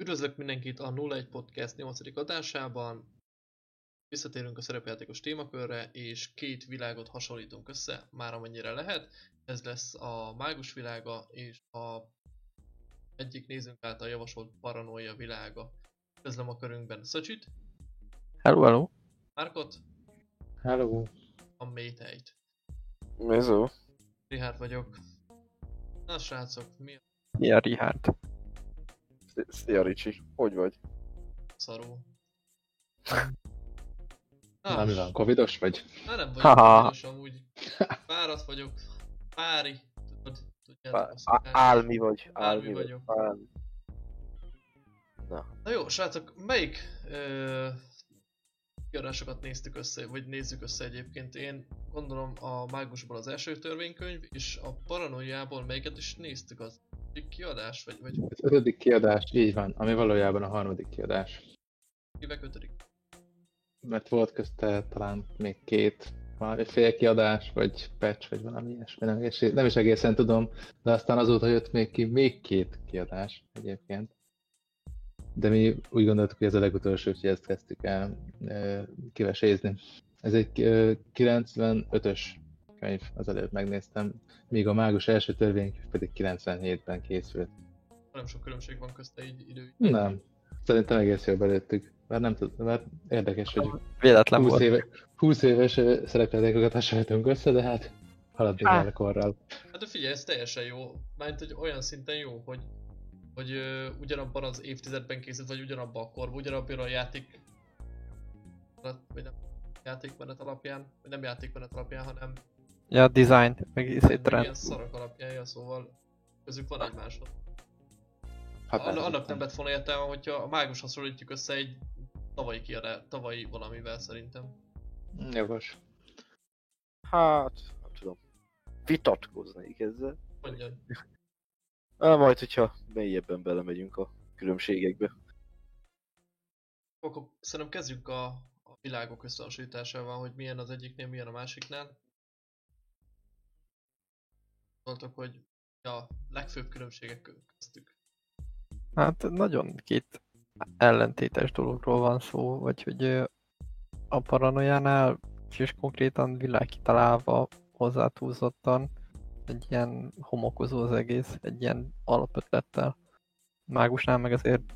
Üdvözlök mindenkit a 01 Podcast 8. adásában. Visszatérünk a szerepjátékos témakörre, és két világot hasonlítunk össze, már amennyire lehet. Ez lesz a mágus világa és a egyik nézőnk által javasolt paranoia világa. Közlem a körünkben Szöcsit, Hello, hello. Márkot, Hello. a Métejt. Mezó. Richard vagyok. Na srácok, mi a Mi a Richard? Szia Ricsi, hogy vagy? szaró? Na, mi van, covidos vagy? Na nem vagyok Haha. covidos amúgy. Fáradt vagyok. Pári. Tudod, tudjátok Á- azt, á- hogy Álmi vagy. Álmi Álmi vagyok. Álmi. Na, Na jó, srácok, melyik ö, kiadásokat néztük össze, vagy nézzük össze egyébként? Én gondolom a Mágusból az első törvénykönyv, és a Paranoiából melyiket is néztük az kiadás, vagy, vagy Az ötödik kiadás, így van, ami valójában a harmadik kiadás. kivek ötödik? Mert volt közte talán még két, valami fél kiadás, vagy patch, vagy valami ilyesmi, nem, és nem is egészen tudom, de aztán azóta jött még ki még két kiadás egyébként. De mi úgy gondoltuk, hogy ez a legutolsó, hogy ezt kezdtük el ö, kivesézni. Ez egy ö, 95-ös könyv, az előbb megnéztem, míg a mágus első törvénykönyv pedig 97-ben készült. Nem sok különbség van közte így idő. Nem. Szerintem egész jól belőttük. Mert nem tud, mert érdekes, hogy Véletlen 20, volt. éve, 20 éves szerepjátékokat hasonlítunk össze, de hát haladni kell a korral. Hát de figyelj, ez teljesen jó. Mármint, hogy olyan szinten jó, hogy hogy ö, ugyanabban az évtizedben készült, vagy ugyanabban a korban, ugyanabban a játék vagy nem játékmenet alapján, vagy nem játékmenet alapján, hanem Ja, design, meg meg szét ilyen trend. szarok alapján, ja, szóval közük van egymáshoz. Hát, Anna, annak nem lett volna értelme, hogyha a mágus hasonlítjuk össze egy tavalyi kiadá, tavalyi valamivel szerintem. Jogos. hát, nem tudom. Vitatkoznék ezzel. Mondjad. Á, majd, hogyha mélyebben belemegyünk a különbségekbe. Akkor szerintem kezdjük a, a világok összehasonlításával, hogy milyen az egyiknél, milyen a másiknál. Mondtok, hogy a legfőbb különbségek köztük. Hát nagyon két ellentétes dologról van szó, vagy hogy a paranoiánál és konkrétan világ kitalálva hozzátúzottan egy ilyen homokozó az egész, egy ilyen alapötlettel. Mágusnál meg azért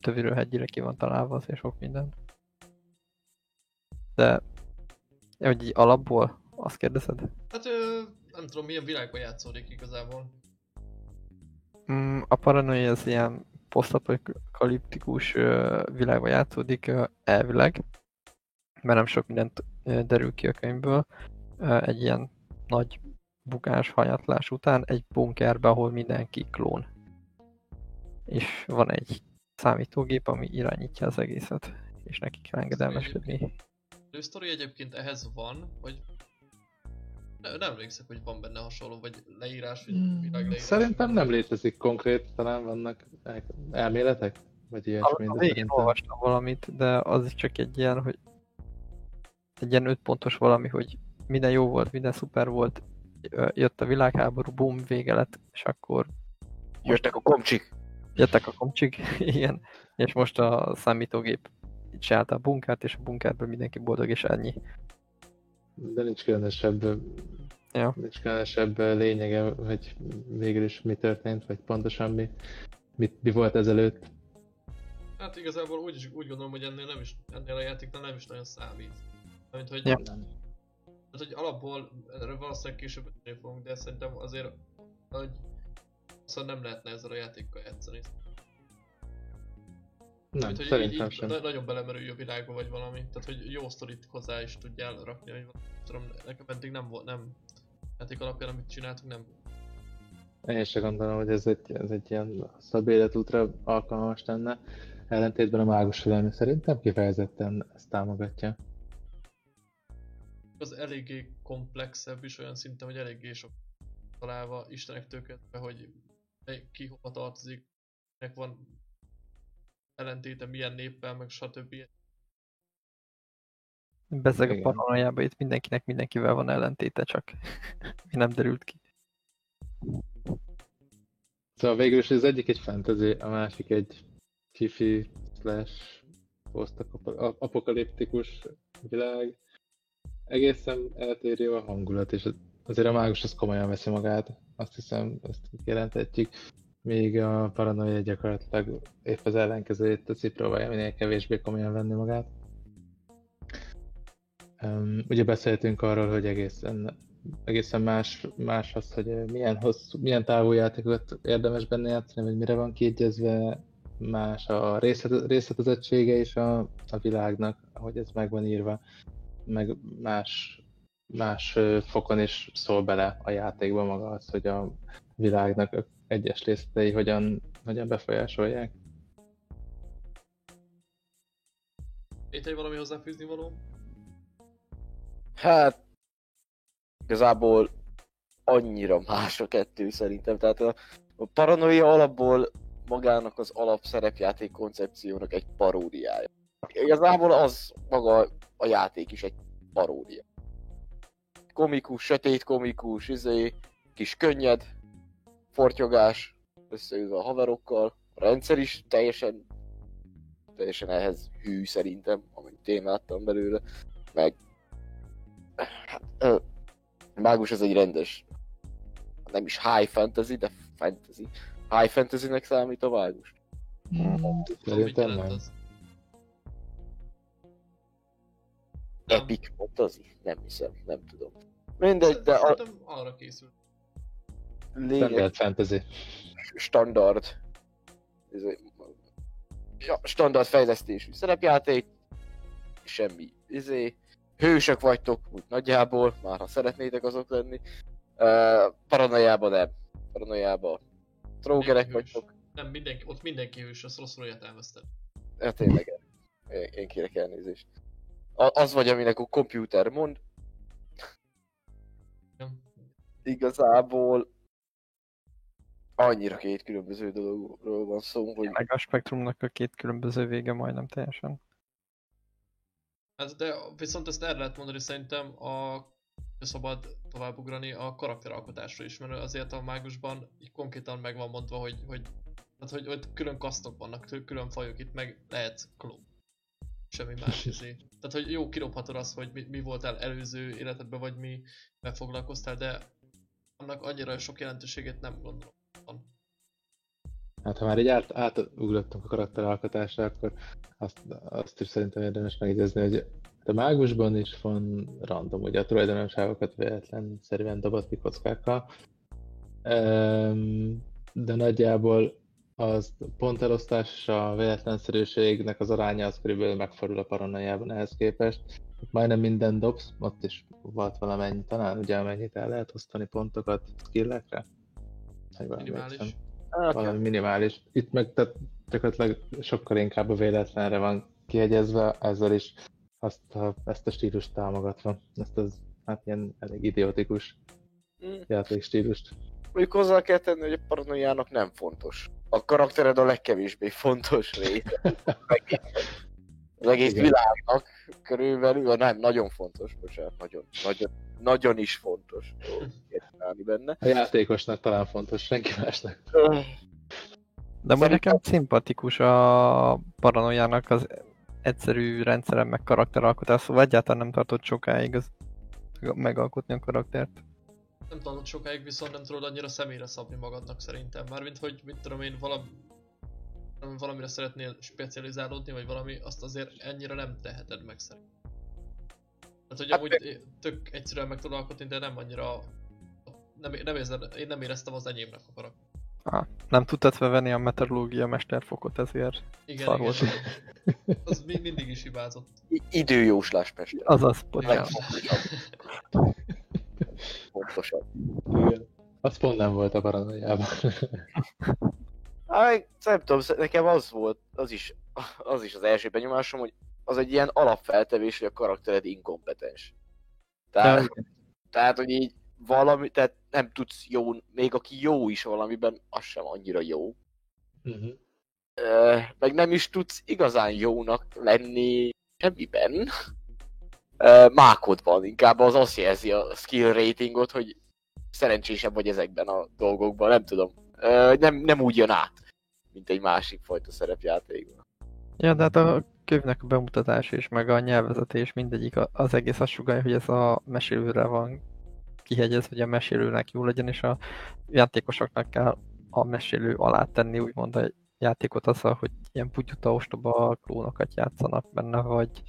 töviről hegyire ki van találva azért sok minden. De, hogy így alapból, azt kérdezed? Hát ö, nem tudom, milyen világban játszódik igazából. Mm, a paranoia az ilyen posztapokaliptikus világban játszódik elvileg, mert nem sok mindent derül ki a könyvből. Egy ilyen nagy bukás, hanyatlás után egy bunkerbe, ahol mindenki klón. És van egy számítógép, ami irányítja az egészet, és neki kell engedelmeskedni. A sztori egyébként ehhez van, hogy ne, nem emlékszek, hogy van benne hasonló, vagy leírás, vagy világ leírás. Hmm, Szerintem nem létezik konkrét, talán vannak el- elméletek? Vagy ilyesmi, A végén olvastam valamit, de az is csak egy ilyen, hogy egy ilyen öt pontos valami, hogy minden jó volt, minden szuper volt, jött a világháború, bum, vége lett, és akkor Jöttek a komcsik! jöttek a komcsik, igen, és most a számítógép csinálta a bunkert, és a bunkerből mindenki boldog, és ennyi. De nincs különösebb, Ja. nincs különösebb lényege, hogy végül is mi történt, vagy pontosan mi, mit, mi volt ezelőtt. Hát igazából úgy, is, úgy gondolom, hogy ennél, nem is, ennél a játéknál nem is nagyon számít. Mint hogy, Ja. tehát, hogy alapból erről valószínűleg később fogunk, de szerintem azért, hogy szóval nem lehetne ezzel a játékkal játszani. Nem, hogy szerintem így, sem. na- nagyon belemerülj a világba vagy valami. Tehát, hogy jó sztorit hozzá is tudjál rakni, valami. tudom, nekem eddig nem volt, nem játék alapján, amit csináltunk, nem Én sem gondolom, hogy ez egy, ez egy ilyen szabad életútra alkalmas lenne. Ellentétben a mágus film szerintem kifejezetten ezt támogatja. az eléggé komplexebb is olyan szinten, hogy eléggé sok találva istenektől kezdve, hogy ki hova tartozik, nek van ellentéte milyen néppel, meg stb. Bezeg a paranoiába itt mindenkinek mindenkivel van ellentéte, csak mi nem derült ki. Szóval végül is az egyik egy fantasy, a másik egy kifi slash posztapokaliptikus világ. Egészen eltérő a hangulat, és azért a mágus az komolyan veszi magát. Azt hiszem, ezt kijelenthetjük. Míg a paranoia gyakorlatilag épp az ellenkezőjét teszi, próbálja minél kevésbé komolyan venni magát. Um, ugye beszéltünk arról, hogy egészen, egészen más, más az, hogy milyen, hosszú, milyen távú játékokat érdemes benne játszani, vagy mire van kiegyezve, más a részlet, részletezettsége is a, a világnak, ahogy ez meg van írva, meg más, más fokon is szól bele a játékba maga az, hogy a világnak egyes részletei hogyan, hogyan befolyásolják. Itt egy valami hozzáfűzni való? Hát, igazából annyira más a kettő szerintem. Tehát a, a paranoia alapból magának az alapszerepjáték koncepciónak egy paródiája. Igazából az maga a játék is egy paródia. Komikus, sötét komikus, izé, kis könnyed, fortyogás, összeülve a haverokkal, a rendszer is teljesen teljesen ehhez hű szerintem, amit én láttam belőle, meg hát, ö, mágus ez egy rendes, nem is high fantasy, de fantasy. High fantasy-nek számít a mágus. Szerintem nem. az? Epic fantasy? Nem hiszem, nem tudom. Mindegy, de a arra készült. Lényeg Standard fantasy. standard. Ez egy- Ja, standard fejlesztésű szerepjáték. Semmi. Izé. Hősök vagytok, úgy nagyjából, már ha szeretnétek azok lenni. Uh, paranoiában nem. Paranoiában trógerek vagytok. Nem, mindenki, ott mindenki hős, azt rosszul értelmezted. Ja, tényleg. Én, én kérek elnézést. A, az vagy, aminek a komputer mond, igazából annyira két különböző dologról van szó, hogy Meg a spektrumnak a két különböző vége majdnem teljesen. Hát de viszont ezt el lehet mondani szerintem a szabad továbbugrani a karakteralkotásra is, mert azért a mágusban így konkrétan meg van mondva, hogy, hogy, tehát, hogy, hogy külön kasztok vannak, külön fajok, itt meg lehet klón. Semmi más izé. Tehát, hogy jó kirobhatod azt, hogy mi, mi voltál előző életedben, vagy mi foglalkoztál, de annak annyira sok jelentőségét nem gondolom. Van. Hát ha már így át, átugrottunk a karakteralkotásra, akkor azt, azt is szerintem érdemes megjegyezni, hogy a mágusban is van random, ugye a tulajdonosságokat véletlenszerűen dobott ki kockákkal, Ehm, de nagyjából az pontelosztás és a véletlenszerűségnek az aránya az körülbelül megfordul a paranoiában ehhez képest. Majdnem minden dobsz, ott is volt valamennyi, talán ugye amennyit el lehet osztani pontokat skillekre. Minimális. valami minimális. Itt meg tehát gyakorlatilag sokkal inkább a véletlenre van kiegyezve, ezzel is azt a, ezt a stílust támogatva. Ezt az hát ilyen elég idiotikus mm, játékstílust. mondjuk hozzá kell tenni, hogy a paranoiának nem fontos. A karaktered a legkevésbé fontos része. Az egész Igen. világnak körülbelül, nem, nagyon fontos, bocsánat, nagyon, nagyon, nagyon is fontos értelni benne. A játékosnak talán fontos, senki másnak. De majd nekem szimpatikus a paranoiának az egyszerű rendszeren meg karakteralkotás, szóval egyáltalán nem tartott sokáig az megalkotni a karaktert. Nem tartott sokáig, viszont nem tudod annyira személyre szabni magadnak szerintem. Mármint, hogy mit tudom én, valami, valamire szeretnél specializálódni, vagy valami, azt azért ennyire nem teheted meg szerintem. Tehát, hogy Hát amúgy tök egyszerűen meg tudod alkotni, de nem annyira... Nem, nem érzed, én nem éreztem az enyémnek a karakter. Ah, nem tudtad felvenni a meteorológia mesterfokot ezért. Igen, Szar igen. volt. Az mi, mindig is hibázott. I- időjóslás Pester. Azaz, bocsánat. Fontosabb. Igen. Az pont nem volt a paranoiában. Hát, nem tudom, nekem az volt, az is, az is az első benyomásom, hogy az egy ilyen alapfeltevés, hogy a karaktered inkompetens. De, Tehát, tehát, hogy így valami, tehát nem tudsz jó, még aki jó is valamiben, az sem annyira jó. uh-huh. Ö, meg nem is tudsz igazán jónak lenni semmiben. Ö, mákod van, inkább az azt jelzi a skill ratingot, hogy szerencsésebb vagy ezekben a dolgokban, nem tudom. Nem, nem úgy jön át, mint egy másik fajta szerepjátékban. Ja, de hát a könyvnek a bemutatás és meg a nyelvezetés mindegyik az egész azt sugalja, hogy ez a mesélőre van kihegyezve, hogy a mesélőnek jó legyen, és a játékosoknak kell a mesélő alá tenni, úgymond a játékot azzal, hogy ilyen putyuta ostoba klónokat játszanak benne, vagy,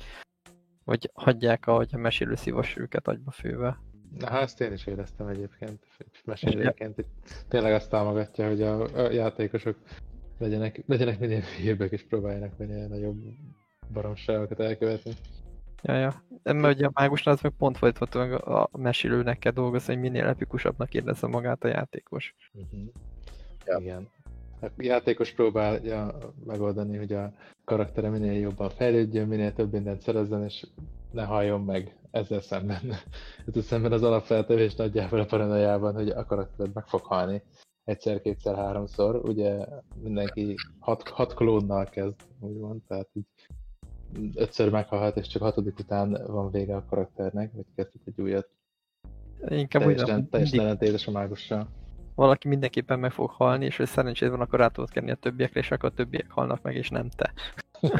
vagy hagyják, ahogy a mesélő szívas őket agyba főve. Na, hát ezt én is éreztem egyébként, mesélőként, hogy tényleg azt támogatja, hogy a, a játékosok legyenek, legyenek minél hírbek, és próbáljanak minél nagyobb baromságokat elkövetni. Ja, ja. Mert ugye a mágusnál az meg pont fordítva meg a mesélőnek kell dolgozni, hogy minél epikusabbnak érezze magát a játékos. Uh-huh. Ja. Igen. A játékos próbálja megoldani, hogy a karaktere minél jobban fejlődjön, minél több mindent szerezzen, és ne halljon meg ezzel szemben. Ezzel szemben az alapfeltevés nagyjából a paranoiában, hogy a karaktered meg fog halni egyszer, kétszer, háromszor. Ugye mindenki hat, hat klónnal kezd, úgymond, tehát így ötször meghalhat, és csak hatodik után van vége a karakternek, vagy kezdhet egy újat. Inkább úgy Teljesen, nem, teljesen ellentétes a mágussal. valaki mindenképpen meg fog halni, és hogy szerencséd van, akkor rá tudod kenni a többiekre, és akkor a többiek halnak meg, és nem te.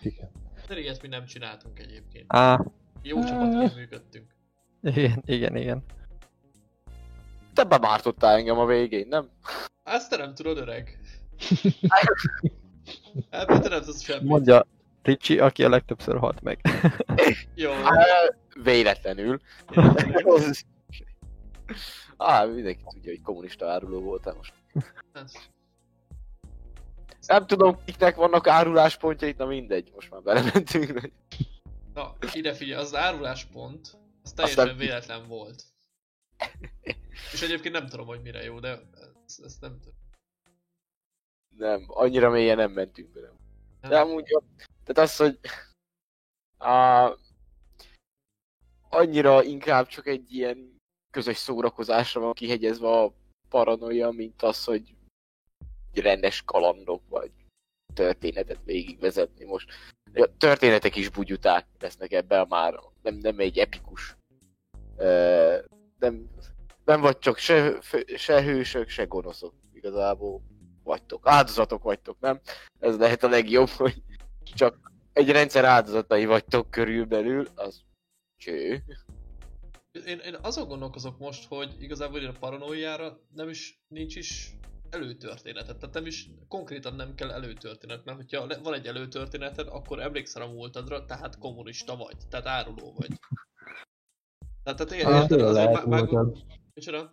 Igen. De ilyet mi nem csináltunk egyébként. Á, Jó csapatként működtünk. igen, igen, igen. Te bemártottál engem a végén, nem? Ezt te nem tudod, öreg. Ebből te nem tudsz semmit. Mondja Ricsi, aki a legtöbbször halt meg. Jó. Á, Véletlenül. Véletlenül. Á, mindenki tudja, hogy kommunista áruló voltál most. Nem tudom, kiknek vannak áruláspontjait, na mindegy, most már belementünk. Na, ide figyelj, az áruláspont, az teljesen Aztán- véletlen volt. És egyébként nem tudom, hogy mire jó, de ezt, ezt nem tudom. Nem, annyira mélyen nem mentünk bele. De amúgy, tehát az, hogy á, annyira inkább csak egy ilyen közös szórakozásra van kihegyezve a paranoia, mint az, hogy egy rendes kalandok vagy történetet végigvezetni most. A történetek is bugyuták lesznek ebben már, nem, nem egy epikus. Ö, nem, nem vagy csak se, se hősök, se gonoszok. Igazából vagytok. Áldozatok vagytok, nem? Ez lehet a legjobb, hogy csak egy rendszer áldozatai vagytok körülbelül, az cső. Én, én azon gondolkozok most, hogy igazából én a paranoiára nem is, nincs is előtörténetet. Tehát nem is, konkrétan nem kell előtörténet, mert hogyha van egy előtörténeted, akkor emlékszel a múltadra, tehát kommunista vagy, tehát áruló vagy. Tehát, tehát ér, Ah, érted, azért múltad. Micsoda?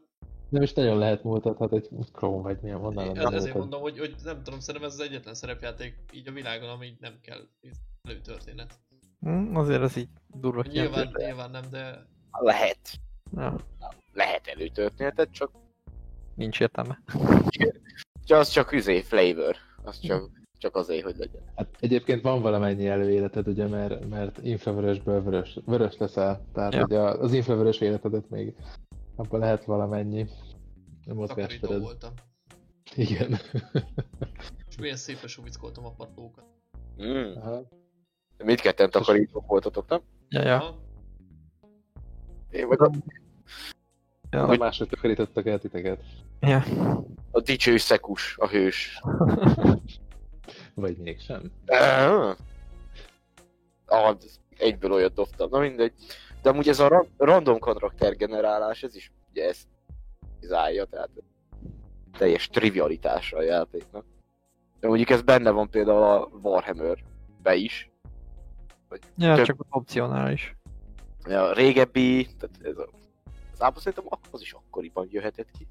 Nem is nagyon lehet múltat, hát egy Chrome vagy milyen Ez, nem ezért múltad. mondom, hogy, hogy nem tudom, szerintem ez az egyetlen szerepjáték így a világon, ami nem kell előtörténet. Hm, azért az így durva Nyilván, nyilván nem, de Lehet. Ja, Lehet előtörténetet, csak, nincs értelme. csak az csak üzé flavor. Az csak, csak azért, hogy legyen. Hát egyébként van valamennyi előéleted, ugye, mert, mert infravörösből vörös, vörös leszel. Tehát, Ja. hogy a, az infravörös életedet még abban lehet valamennyi takarító mozgástered. voltam. Igen. És milyen szépen suvickoltam a padlókat. Mm. Aha. Mindketten takarítók voltatok, nem? Ja, ja. Én meg a, ja. A mások takarítottak el titeket. Ja. a dicső szekus, a hős. Vagy mégsem. Ah, ah, egyből olyat dobtam, na mindegy. De amúgy ez a ra- random karakter generálás, ez is ugye ezt izálja, tehát teljes trivialitása a játéknak. De mondjuk ez benne van például a Warhammer-be is. ja Több- csak opcionális. A régebbi, tehát ez a, az ápa szerintem az is akkoriban jöhetett ki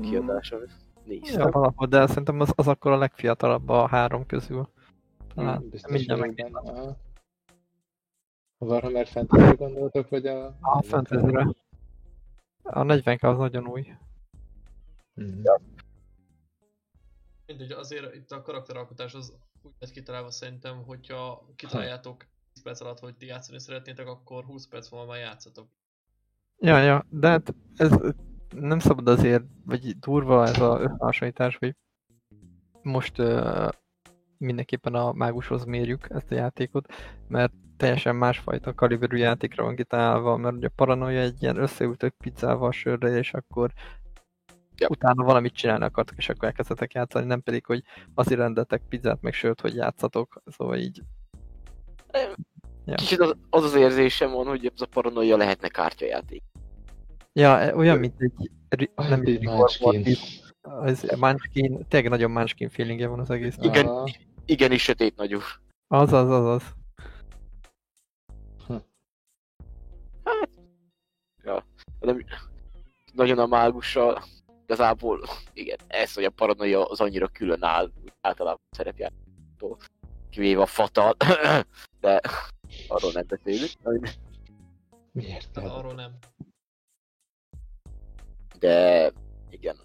kiadása. Néztem. Ja, valahol, de szerintem az, az akkor a legfiatalabb a három közül. Talán. Hmm, minden vagyok meg. benne. Aha. A Warhammer fantasy gondoltok, vagy a... A fantasy A 40 az nagyon új. Hmm. Mindegy, azért itt a karakteralkotás az úgy lett kitalálva szerintem, hogyha kitaláljátok 10 perc alatt, hogy ti játszani szeretnétek, akkor 20 perc múlva már játszatok. Ja, ja, de hát ez nem szabad azért, vagy durva ez a összehasonlítás, hogy most uh, mindenképpen a mágushoz mérjük ezt a játékot, mert teljesen másfajta kaliberű játékra van kitalálva, mert ugye a paranoia egy ilyen összeültök pizzával sörre, és akkor Ja. utána valamit csinálni akartok, és akkor elkezdetek játszani, nem pedig, hogy azért rendeltek pizzát, meg sört, hogy játszatok, szóval így. Ja. Kicsit az, az az érzésem van, hogy ez a paranoia lehetne kártyajáték. Ja, e- olyan, mint egy, nem egy Munchkin. Ez Munchkin, tényleg nagyon Munchkin feelingje van az egész. Igen. Aha. Igenis sötét nagyú. Az, az, az, az. Nem, nagyon a mágussal, igazából igen, ez, hogy a paranoia az annyira külön áll, úgy általában szerepjátéktól, kivéve a fatal, de arról nem beszélünk. Miért Hát arról nem. De igen,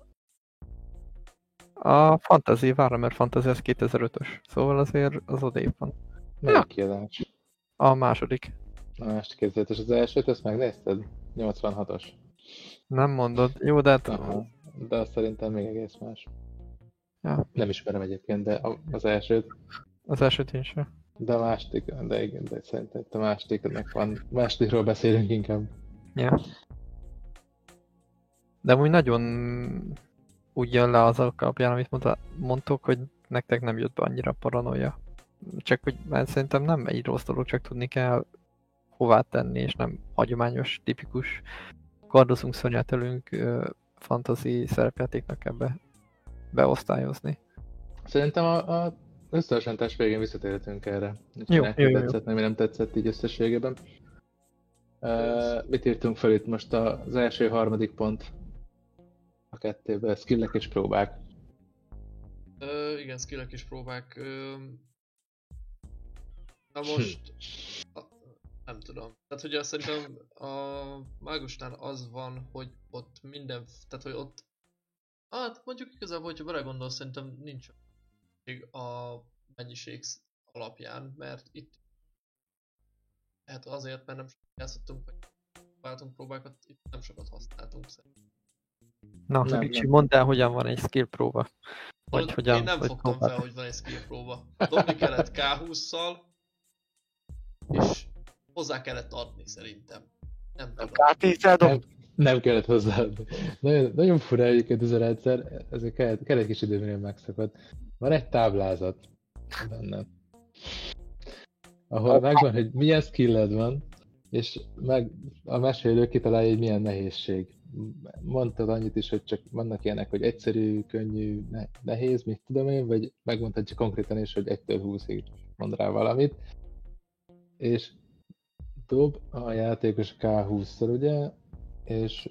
A Fantasy, mert Fantasy az 2005-ös, szóval azért az odébb van. Melyik kiadás? A második. A másik kezdetes. Az elsőt, ezt megnézted? 86-os. Nem mondod. Jó, de hát Aha. De azt szerintem még egész más. Ja. Nem ismerem egyébként, de az elsőt, az elsőt én sem. de a második, de igen, de szerintem a másodiknak van. Másodikról beszélünk inkább. Ja. De úgy nagyon úgy jön le az alapján, amit mondta, mondtok, hogy nektek nem jött be annyira paranoia. Csak hogy mert szerintem nem egy rossz dolog, csak tudni kell hová tenni, és nem hagyományos, tipikus kardozunk, szonyátelünk fantasy szerepjátéknak ebbe beosztályozni. Szerintem a, a összehasonlítás végén visszatérhetünk erre. Jó, kinek jó, jó, tetszett, meg mi nem tetszett így összességében. Uh, mit írtunk fel itt most az első, harmadik pont a kettőben, skillek és próbák. Ö, igen, skillek és próbák. Ö... Na most... A, nem tudom. Tehát ugye szerintem a mágusnál az van, hogy ott minden... Tehát hogy ott... Hát mondjuk igazából, hogyha belegondolsz, szerintem nincs a mennyiség alapján, mert itt hát azért, mert nem játszottunk, vagy váltunk próbákat, itt nem sokat használtunk szerintem. Na, Nem, Ricsi, nem. mondd el, hogyan van egy skill próba. Vagy hogyan, Én nem vagy fogtam próbál. fel, hogy van egy skill próba. Dobni kellett K20-szal, és hozzá kellett adni szerintem. Nem nem tudom. K10-el dob, Nem, nem kellett hozzáadni. Nagyon, nagyon fura egyébként ez a rendszer, ezek kell, kell egy kis idő, mire megszakad. Van egy táblázat benne, ahol megvan, hogy milyen skilled van, és meg a mesélő kitalálja, hogy milyen nehézség. Mondtad annyit is, hogy csak vannak ilyenek, hogy egyszerű, könnyű, ne, nehéz, mit tudom én, vagy megmondtad csak konkrétan is, hogy 1-től 20-ig mond rá valamit. És dob a játékos K20-szor, ugye, és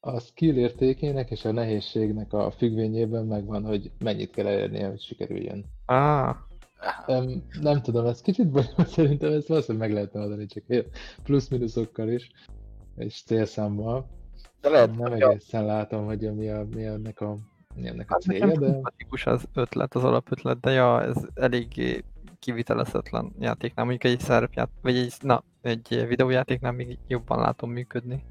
a skill értékének és a nehézségnek a függvényében megvan, hogy mennyit kell elérnie, hogy sikerüljön. Ah, Nem, nem tudom, ez kicsit bonyolult, szerintem ezt valószínűleg meg lehetne adni, csak plusz-minuszokkal is, és célszámmal. de lehet, Nem hogy a, egészen látom, hogy mi, a, mi ennek a, mi ennek a hát nekem célja, de szimpatikus az ötlet, az alapötlet, de ja, ez eléggé kivitelezhetetlen játéknál. Mondjuk egy szerepját, vagy egy, na, egy videójátéknál még jobban látom működni.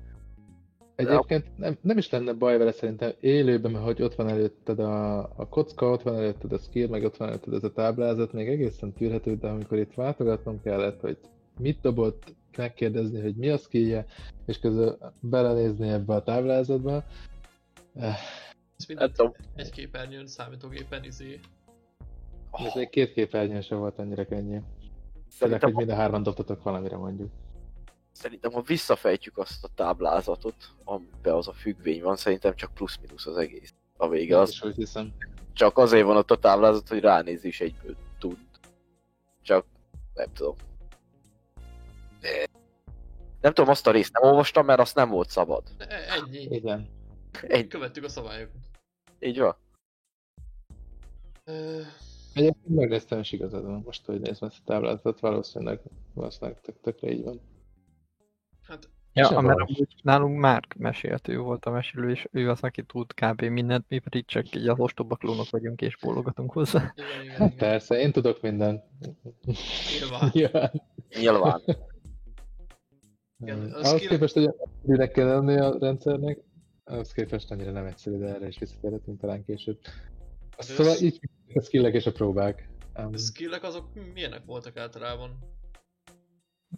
Egyébként nem, nem is lenne baj vele szerintem élőben, mert hogy ott van előtted a, a kocka, ott van előtted a skill, meg ott van előtted ez a táblázat, még egészen tűrhető, de amikor itt váltogatnom kellett, hogy mit dobott, megkérdezni, hogy mi a skillje, és közben belenézni ebbe a táblázatba. Eh, Ez mind nem tudom, egy képernyőn, számítógépen izé. Ez még két képernyőn sem volt annyira könnyű. Szerintem, hogy mind a hárman dobtatok valamire mondjuk. szerintem, ha visszafejtjük azt a táblázatot, amiben az a függvény van, szerintem csak plusz-minusz az egész. A vége Én az hiszem. csak azért van ott a táblázat, hogy ránéz is egyből tud. Csak nem tudom. Nem tudom, azt a részt nem olvastam, mert azt nem volt szabad. Ennyi. Igen. Egy, Követtük a szabályokat. így van. Egyébként megnéztem, és igazad van. Most, hogy nézem ezt a táblázatot, valószínűleg, valószínűleg tök, tökre így van. hát Ja, mert amúgy nálunk már mesélt, ő volt a mesélő, és ő az, aki tud kb. mindent, mi pedig csak így az ostoba klónok vagyunk, és bólogatunk hozzá. igen, igen, Hát igen. persze, én tudok mindent. Nyilván. Nyilván. Nyilván. Igen, az Ahhoz skill- képest, hogy egyszerűnek kell lenni a rendszernek, ahhoz képest annyira nem egyszerű, de erre is visszatérhetünk talán később. Az Szóval össz- így a skillek és a próbák. Um, A skillek azok milyenek voltak általában?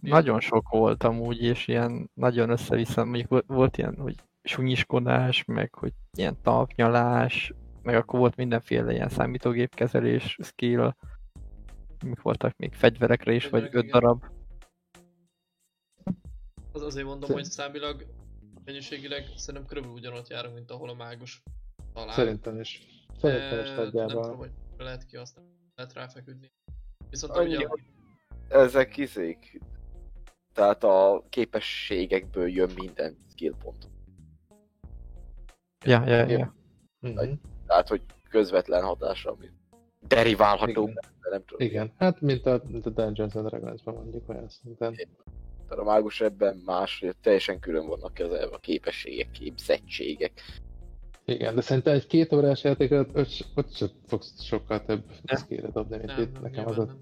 Nagyon sok volt amúgy, és ilyen nagyon össze-vissza, mondjuk vo- volt ilyen, hogy sunyiskodás, meg hogy ilyen talpnyalás, meg akkor volt mindenféle ilyen számítógépkezelés, skill, mik voltak még fegyverekre is, vagy Fegyverek, öt igen. darab. Az azért mondom, Szer- hogy számilag, mennyiségileg szerintem körülbelül ugyanott járunk, mint ahol a mágus talán. Szerintem is. Szerintem is Nem tudom, hogy lehet ki azt, lehet ráfeküdni. Viszont Annyi, ugye, ezek izék. Tehát a képességekből jön minden skill pont. Ja, ja, Jó. ja. Mhm. Tehát, hogy közvetlen hatásra, ami deriválható, Igen. de nem tudom. Igen, hát mint a, mint a Dungeons and Dragons-ban mondjuk olyan szinten. Tehát a mágus ebben más, hogy teljesen külön vannak kezelve a képességek, képzettségek. Igen, de szerintem egy két órás játékot ott, ott sem fogsz sokkal több skillre dobni, mint nem, itt. nem, Nekem az a,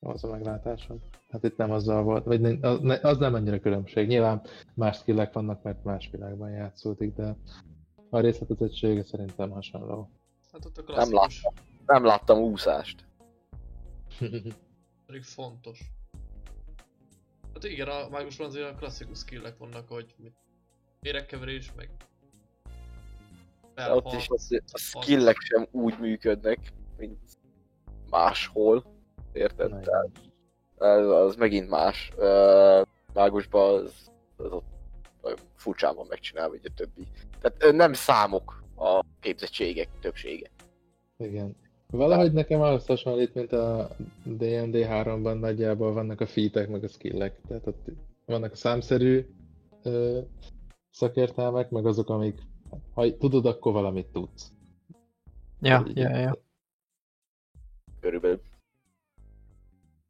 az a meglátásom. Hát itt nem azzal volt, vagy az, az nem annyira különbség. Nyilván más skillek vannak, mert más világban játszódik, de a részletezettsége szerintem hasonló. Hát ott a Nem klasszikus, Nem láttam úszást. pedig fontos. Hát igen, a mágusban azért a klasszikus skillek vannak, hogy mit, méregkeverés, meg ott is az, a skillek sem úgy működnek, mint máshol. Érted? Tehát az, az megint más. Uh, mágusban az, az ott furcsán van megcsinálva, hogy a többi. Tehát nem számok a képzettségek többsége. Igen. Valahogy nekem ahhoz hasonlít, mint a D&D 3-ban nagyjából vannak a featek, meg a skillek. Tehát ott vannak a számszerű ö, szakértelmek, meg azok, amik ha tudod, akkor valamit tudsz. Ja, Így- ja, ja. Körülbelül.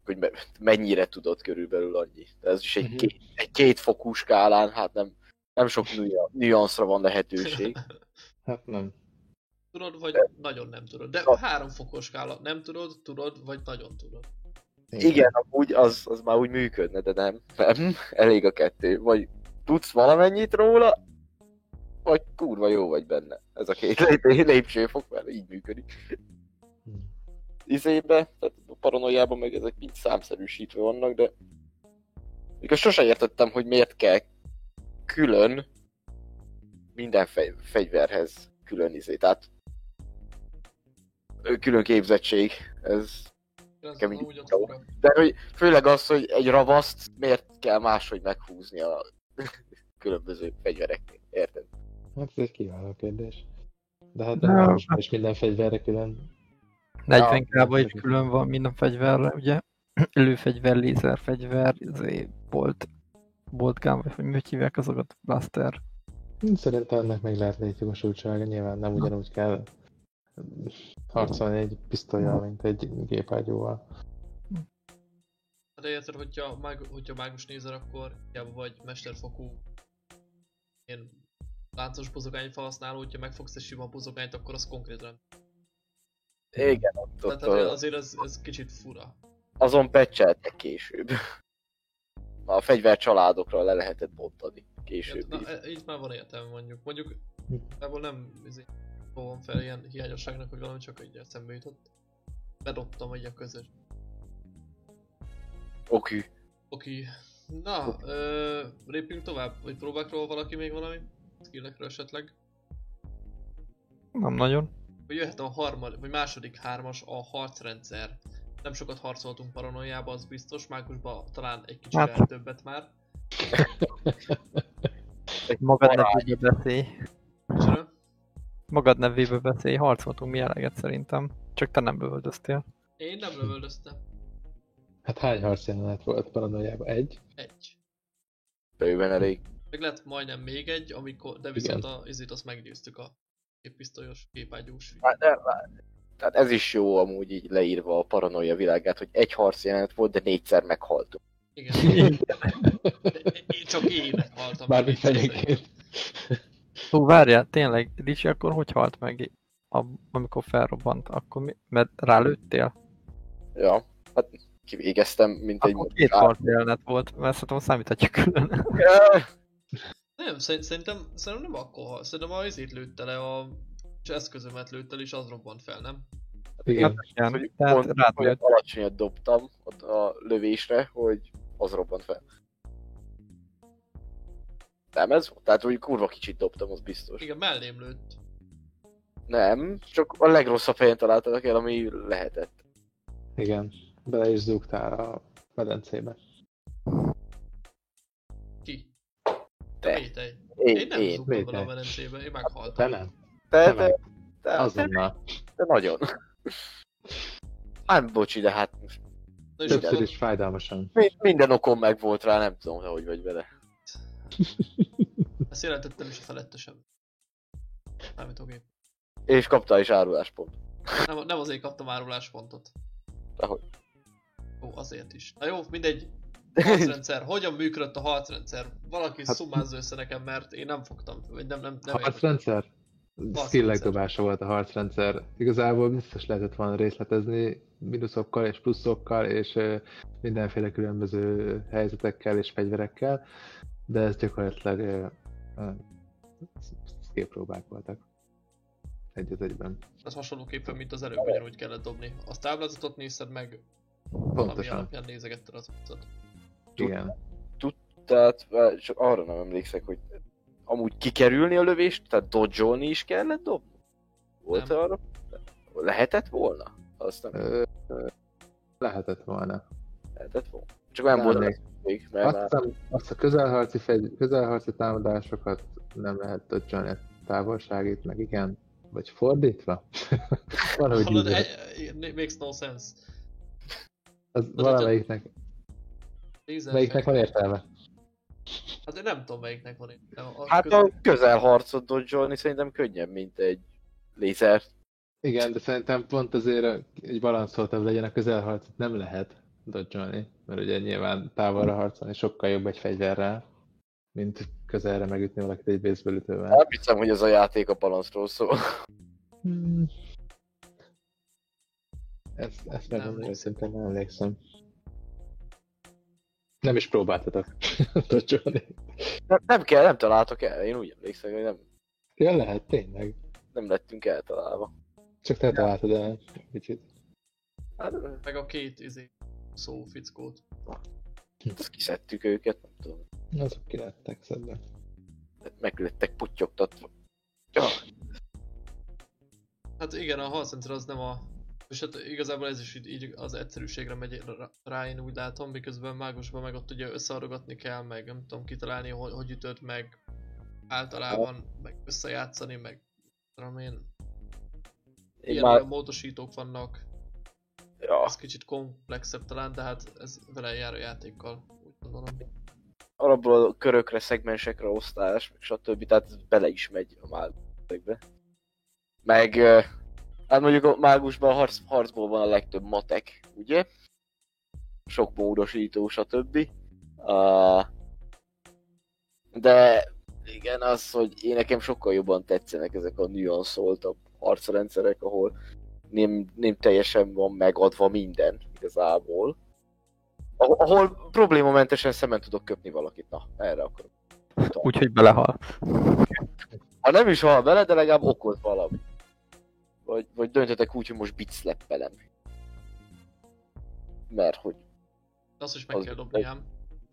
Hogy me- mennyire tudod körülbelül annyi. De ez is egy, Mhm. két, egy két fokú skálán, hát nem, nem sok nüa- nüanszra van lehetőség. Hát nem. Tudod, vagy nagyon nem tudod. De Ja. három fokos skála. Nem tudod, tudod, vagy nagyon tudod. Igen, amúgy az, az már úgy működne, de nem. Nem, elég a kettő. Vagy tudsz valamennyit róla, vagy kurva jó vagy benne. Ez a két lép- lépcsőfok, mert így működik. Hm. Izébe, tehát a paranoiában meg ezek mind számszerűsítve vannak, de... Mikor sose értettem, hogy miért kell külön minden fej, fegyverhez külön izé, tehát külön képzettség. Ez ott fura. De hogy főleg az, hogy egy ravaszt miért kell máshogy meghúzni a különböző fegyvereknél, érted? Hát ez egy kiváló kérdés. De hát De- most is minden fegyverre külön. 40 kába is külön van minden fegyverre, ugye? Lőfegyver, lézerfegyver, izé, bolt, bolt gun, vagy hogy mit hívják azokat, blaster. Szerintem ennek meg lehet létjogosultsága, nyilván nem ugyanúgy kell harcolni egy pisztolyjal, mint egy gépágyúval. Hát érted, hogyha, mág, hogyha mágus nézel, akkor hiába vagy mesterfokú ilyen láncos bozogány felhasználó, hogyha megfogsz egy sima bozogányt, akkor az konkrétan. Igen, ott, ott, Tehát ott azért ez, ez kicsit fura. azon pecseltek később. A fegyver családokra le lehetett bontani később Na, is. e- így már van értelme mondjuk. Mondjuk, Hm. ebből nem van fel ilyen hiányosságnak, hogy valami csak így eszembe jutott. Bedobtam egy a közös. Okű. Oké. Na, ö, lépjünk tovább, vagy próbákról valaki még valami? Skillekről esetleg? Nem nagyon. Hogy jöhet a harmad, vagy második hármas a harcrendszer. Nem sokat harcoltunk paranoiába, az biztos, mágusban talán egy kicsit Hát. többet már. Magad Parány. nevébe beszélj. Magad nevébe beszélj, harcoltunk mi eleget szerintem. Csak te nem lövöldöztél. Én nem lövöldöztem. Hát hány harcjelenet volt paranoiában? Egy? Egy. Bőven elég. Meg lett majdnem még egy, amikor, de viszont a izét azt meggyőztük a képpisztolyos, képágyús. Hát, de- Tehát ez is jó amúgy így leírva a paranoia világát, hogy egy harc jelenet volt, de négyszer meghaltunk. Igen. De én csak én haltam. Bármi meg. Hú, várjál, tényleg, Ricsi akkor hogy halt meg, amikor felrobbant? Akkor mi, mert rálőttél? Ja, hát kivégeztem, mint egy... Akkor két harc jelenet volt, mert szerintem számíthatja külön. Nem, szerint- szerintem, szerintem nem akkor hal. Szerintem a izét lőtte le, a és eszközömet lőtte le, és az robbant fel, nem? Igen. Igen, hogy tehát pont lőtt. alacsonyat dobtam ott a lövésre, hogy az robbant fel. Nem ez volt? Tehát, hogy kurva kicsit dobtam, az biztos. Igen, mellém lőtt. Nem, csak a legrosszabb helyen találtalak el, ami lehetett. Igen, bele is zúgtál a medencébe. Ki? Te. Métej. Én Én, nem én. zúgtam bele a medencébe, én Te meghaltam. nem? Te, Te te, te, te, Azonnal. te nagyon. Hát bocsi, de hát most Többször is fájdalmasan. mi- minden okom meg volt rá, nem tudom, hogy vagy vele. Ezt jelentettem is a felettesem. Számítógép. És kaptál is áruláspont. Nem, nem azért kaptam áruláspontot. Ahogy. Ó, azért is. Na jó, mindegy. Harcrendszer. Hogyan működött a harcrendszer? Valaki Hát- szumázza össze nekem, mert én nem fogtam, vagy nem, nem, nem. Harcrendszer? Skillek dobása volt a harcrendszer. Igazából biztos lehetett volna részletezni mínuszokkal és pluszokkal és mindenféle különböző helyzetekkel és fegyverekkel, de ez gyakorlatilag ö, ö, skill próbák voltak. Egy az egyben. Ez hasonlóképpen, mint az előbb, ugyanúgy kellett dobni. A táblázatot nézted meg, valami Pontosan. alapján nézegetted az utcát. Igen. Tehát eh, csak arra nem emlékszek, hogy amúgy kikerülni a lövést, tehát dodge is kellett dobni? Volt Nem. arra? Lehetett volna? Azt nem Ö, ö, lehetett volna. lehetett volna. Csak olyan Nem volt. Még, mert Azt, már hiszem, azt a közelharci, fegy, közelharci támadásokat nem lehet dodge a távolságét, meg igen. Vagy fordítva? Hallod, így. e, volt. e, makes no sense. Az de- valamelyiknek, Lézer melyiknek van értelme? Hát én nem tudom melyiknek van értelme. A Hát közel- a közelharcot dodge szerintem könnyebb, mint egy lézer. Igen, de szerintem pont azért egy balanszoltabb legyen a közelharcot nem lehet dodge mert ugye nyilván távolra harcolni sokkal jobb egy fegyverrel, mint közelre megütni valakit egy baseballütővel. Nem hiszem, hogy ez a játék a balanszról szól. Hmm. Ezt, ezt Nem megmondom, emlékszem. őszintén nem emlékszem. Nem is próbáltatok dodge Nem, nem kell, nem találtak el. Én úgy emlékszem, hogy nem, Ja, lehet, tényleg. nem lettünk eltalálva. Csak te találtad el kicsit. Hát, Meg a két izé, szó fickót. azt kiszedtük őket, nem tudom. Azok ki lettek szedve. Meglettek putyogtatva. Ja, Hát igen, a halszentszer az nem a... És hát igazából ez is így, így az egyszerűségre megy rá- én úgy látom, miközben mágusban meg ott ugye összearogatni kell, meg nem tudom kitalálni, hogy, hogy ütöd meg általában, meg összejátszani, meg tudom én, én ilyen már... módosítók vannak, ja, ez kicsit komplexebb talán, de hát ez vele jár a játékkal, úgy gondolom. alapból a körökre, szegmensekre osztás, meg stb. Tehát ez bele is megy a mágusba. Meg, hát mondjuk a mágusban a harc, harcból van a legtöbb matek, ugye? Sok módosító, stb. Uh, de igen, az, hogy én nekem sokkal jobban tetszenek ezek a nüanszoltabb harcrendszerek, ahol nem, nem teljesen van megadva minden igazából. Ahol, ahol problémamentesen szemen tudok köpni valakit. Na, erre akkor. Úgyhogy belehal. Ha nem is hal bele, de legalább okoz valami. Vagy, vagy döntetek úgy, hogy most bicleppelem. Mert hogy Azt is meg Az- kell dobni ám.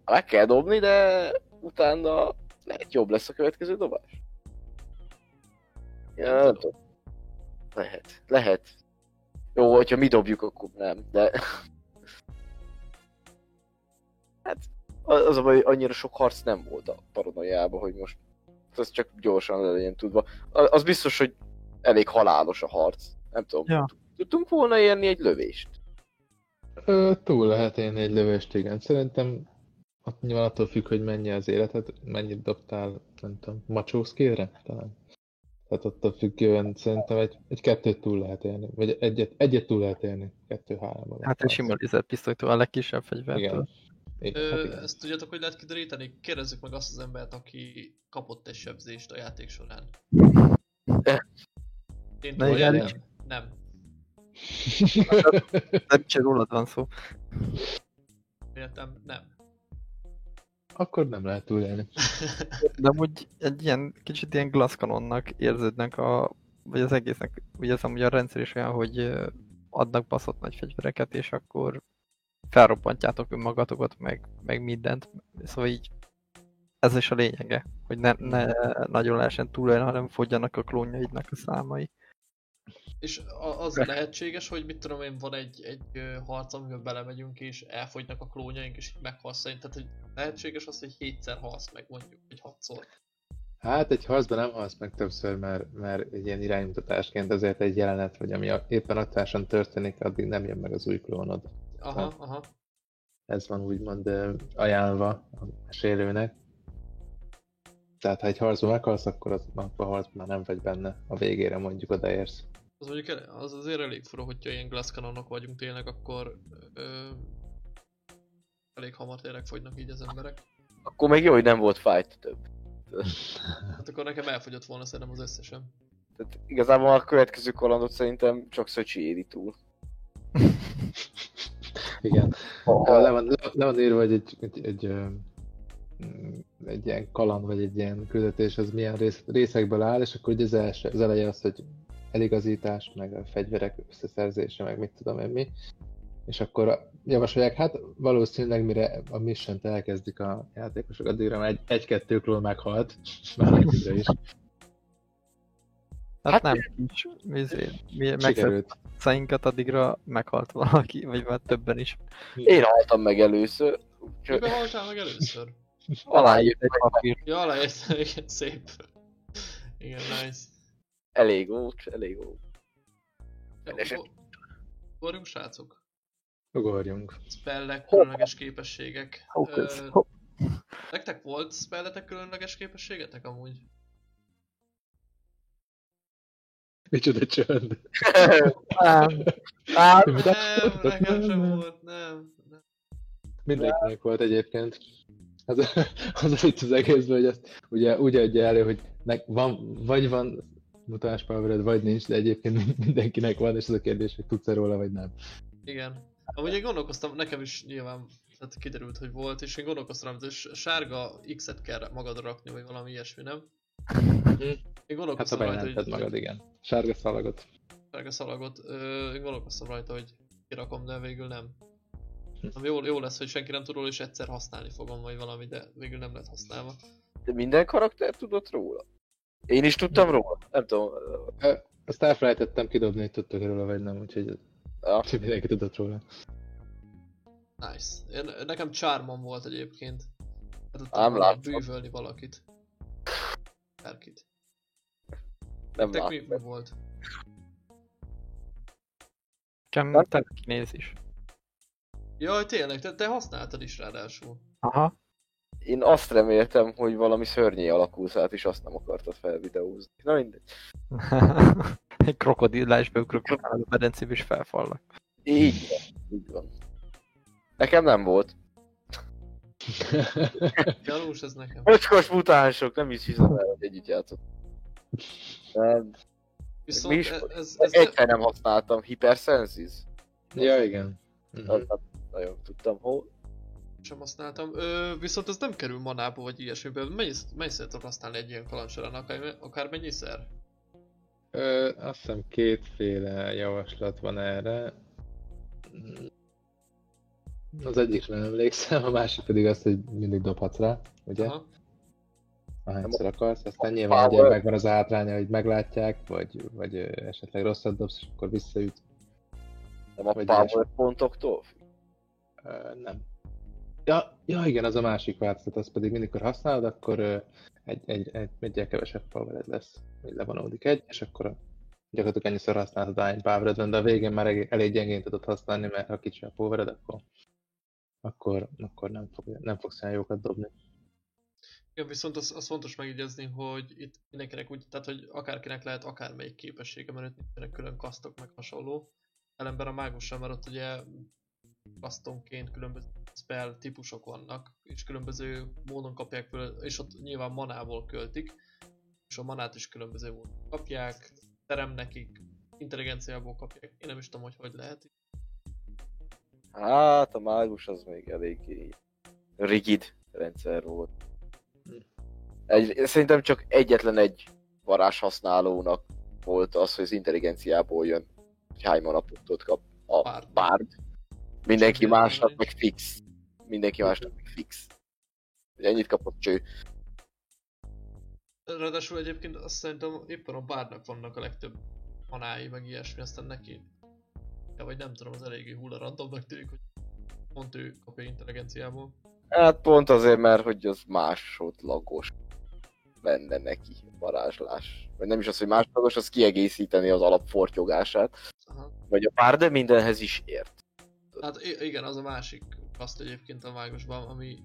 meg kell dobni, de utána lehet jobb lesz a következő dobás. Ja, nem tudom. Lehet, lehet. Jó, hogyha mi dobjuk, akkor nem, de... Hát, az a baj, hogy annyira sok harc nem volt a paranoiában, hogy most ez csak gyorsan le legyen tudva. Az biztos, hogy elég halálos a harc. Nem tudom. Ja. Tudtunk volna érni egy lövést? Ö, túl lehet élni egy lövést, igen. Szerintem ott nyilván attól függ, hogy mennyi az életed, mennyit dobtál, nem tudom, macsó skillre talán. Tehát attól függően szerintem egy, egy kettőt túl lehet élni, vagy egyet, egyet túl lehet élni, kettő-háromban. Hát egy sima pisztolytól a legkisebb fegyvertől. Igen. Hát Ö, igen. ezt tudjátok, hogy lehet kideríteni? Kérdezzük meg azt az embert, aki kapott egy sebzést a játék során. Én Ne igen. nem. Nem. Nem csak rólad van szó. Értem, nem. Akkor nem lehet túl élni. De amúgy egy ilyen kicsit ilyen glaszkanonnak érződnek a, vagy az egésznek, ugye az amúgy a rendszer is olyan, hogy adnak baszott nagy fegyvereket, és akkor felrobbantjátok önmagatokat, meg, meg mindent. Szóval így ez is a lényege, hogy ne, ne nagyon lehessen túlélni, hanem fogjanak a klónjaidnak a számai. És az lehetséges, hogy mit tudom én, van egy, egy harc, amiben belemegyünk és elfogynak a klónjaink, és így meghalsz. Tehát, hogy lehetséges az, hogy hétszer halsz meg mondjuk, vagy hatszor. Hát egy harcban nem halsz meg többször, mert, mert egy ilyen iránymutatásként azért egy jelenet, vagy ami éppen aktuálisan történik, addig nem jön meg az új klónod. Aha, aha. Ez van úgymond ajánlva a sérülőnek. Tehát ha egy harcban meghalsz, akkor az, akkor a harcban már nem vagy benne. A végére mondjuk odaérsz. Az mondjuk az azért elég fura, hogyha ilyen glass canonok vagyunk tényleg, akkor ö, elég hamar tényleg fogynak így az emberek. Akkor még jó, hogy nem volt fight több. Hát akkor nekem elfogyott volna szerintem az összesen. Tehát igazából a következő kalandot szerintem csak Szöcsi éri túl. Igen. Ha, Le van, le, le van írva, hogy egy, egy, egy, mm, egy ilyen kaland, vagy egy ilyen küldetés, az milyen rész, részekből áll, és akkor ugye az, első, az eleje az, hogy eligazítás, meg a fegyverek összeszerzése, meg mit tudom én mi. És akkor javasolják, hát valószínűleg mire a mission elkezdik a játékosok, addigra már egy, egy-kettő klón meghalt, már is. Hát, Hát- nem is. Izé, mi Sikerült. megszedinkat addigra meghalt valaki, vagy már többen is. én haltam meg először. Úgyhogy Miben haltál meg először? Aláírt egy papír. Ja, igen, szép. Igen, nice. Elég volt, elég go- Ugorjunk, srácok. Ugorjunk. Spellek, különleges képességek. Focus. Ö. Nektek volt spelletek különleges képességetek amúgy? Micsoda csönd. Nem. Nem, nekem sem volt, nem. nem. Mindenkinek volt egyébként. Az, az vicc az egészben, hogy ezt ugye úgy adja elő, hogy nek, van, vagy van mutáns powered, vagy nincs, de egyébként mindenkinek van, és az a kérdés, hogy tudsz-e róla, vagy nem. Igen. Amúgy én gondolkoztam, nekem is nyilván tehát kiderült, hogy volt, és én gondolkoztam, hogy sárga X-et kell magadra rakni, vagy valami ilyesmi, nem? Én Hát ha gondolkoztam rajta, bejelented hogy, magad, igen. Sárga szalagot. sárga szalagot, ö, én gondolkoztam rajta, hogy kirakom, de végül nem. Ami jó, jó lesz, hogy senki nem tud róla, és egyszer használni fogom, vagy valami, de végül nem lett használva. de minden karakter tudott róla. Én is tudtam róla. Nem tudom. Ö, Azt elfelejtettem kidobni, hogy tudtok róla, vagy nem, úgyhogy Ja. mindenki tudott róla. Nice. Én, nekem charmom volt egyébként. Hát volna láttam. bűvölni valakit. Bárkit. Nem mi, láttam. mi volt? Nekem telekinézis. Jaj, tényleg, te, te használtad is ráadásul. Aha. Én azt reméltem, hogy valami szörnyé alakulsz át, és azt nem akartad felvideózni. Na mindegy. Egy krokodillás beugrok a medencébe is felfallak. Így van. Így van. Nekem nem volt. Gyanús ez nekem. Mocskos mutánsok, nem is hiszem el, hogy együtt játszott. Nem. Viszont Mi is ez, volt? ez, ez Egyszer nem használtam. Hypersenses? ja, igen. Mhm. Az nem nagyon tudtam hol. Sem használtam. Ö, viszont ez nem kerül manába vagy ilyesmibe. Mennyi, mennyiszer tudod használni egy ilyen kaland során? Akár, akár mennyiszer? Ö, azt hiszem kétféle javaslat van erre. Az egyikre nem emlékszem, a másik pedig az, hogy mindig dobhatsz rá, ugye? Aha. Ahányszor akarsz, aztán nyilván ugye megvan az átránya, hogy meglátják, vagy, vagy esetleg rosszat dobsz, és akkor visszaüt. Nem a power pontoktól? Nem. Ja, ja, igen, az a másik változat, az pedig mindig, használod, akkor egy, egy, egy, egyel kevesebb powered lesz, hogy levonódik egy, és akkor gyakorlatilag annyiszor használod a powered de a végén már elég, elég gyengén tudod használni, mert ha kicsi a powered, akkor, akkor, akkor nem, fog, nem fogsz olyan jókat dobni. Igen, viszont az, az fontos megjegyezni, hogy itt mindenkinek úgy, tehát hogy akárkinek lehet akármelyik képessége, mert itt külön kasztok meg hasonló. Ellenben a mágussal, mert ott ugye kasztonként különböző spell típusok vannak, és különböző módon kapják föl, és ott nyilván manából költik, és a manát is különböző módon kapják, terem nekik, intelligenciából kapják, én nem is tudom, hogy hogy lehet. Hát a mágus az még eléggé rigid rendszer volt. Egy, szerintem csak egyetlen egy varázs használónak volt az, hogy az intelligenciából jön, hogy hány manapontot kap a Bard. bárd. Mindenki másnak meg fix. Mindenki másnak meg fix. Ennyit kapott cső. Ráadásul egyébként azt szerintem éppen a bárnak vannak a legtöbb manái, meg ilyesmi, aztán neki. Ja, vagy nem tudom, az eléggé hulla randomnak tűnik, hogy pont ő kapja intelligenciából. Hát pont azért, mert hogy az másodlagos lenne neki varázslás. Vagy nem is az, hogy másodlagos, az kiegészíteni az alapfortyogását. Aha. Vagy a pár, de mindenhez is ért. Hát igen, az a másik azt egyébként a mágusban, ami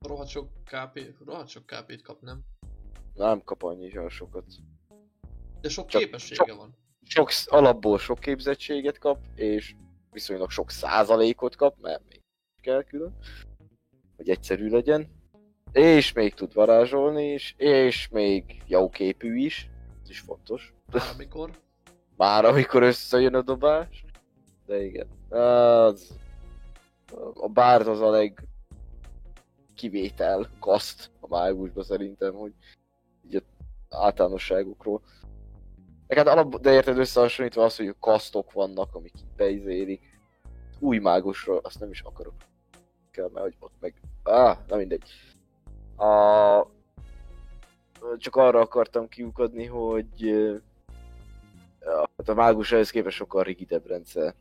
rohadt sok KP, rohadt sok KP-t kap, nem? Nem kap annyi olyan sokat. De sok Csak- képessége van. Sok, alapból sok képzettséget kap, és viszonylag sok százalékot kap, mert még kell külön, hogy egyszerű legyen. És még tud varázsolni is, és még jó képű is, ez is fontos. Bármikor. Már amikor összejön a dobás. De igen. A bárd az a leg kivétel, kaszt a mágusban szerintem, hogy így az általánosságukról. De, hát alap, de érted összehasonlítva az, hogy kasztok vannak, amik beizélik. Új mágusról azt nem is akarok. Kell, mert hogy ott meg... Ah, na mindegy. A... Csak arra akartam kiukadni, hogy hát a mágus ehhez képest sokkal rigidebb rendszer.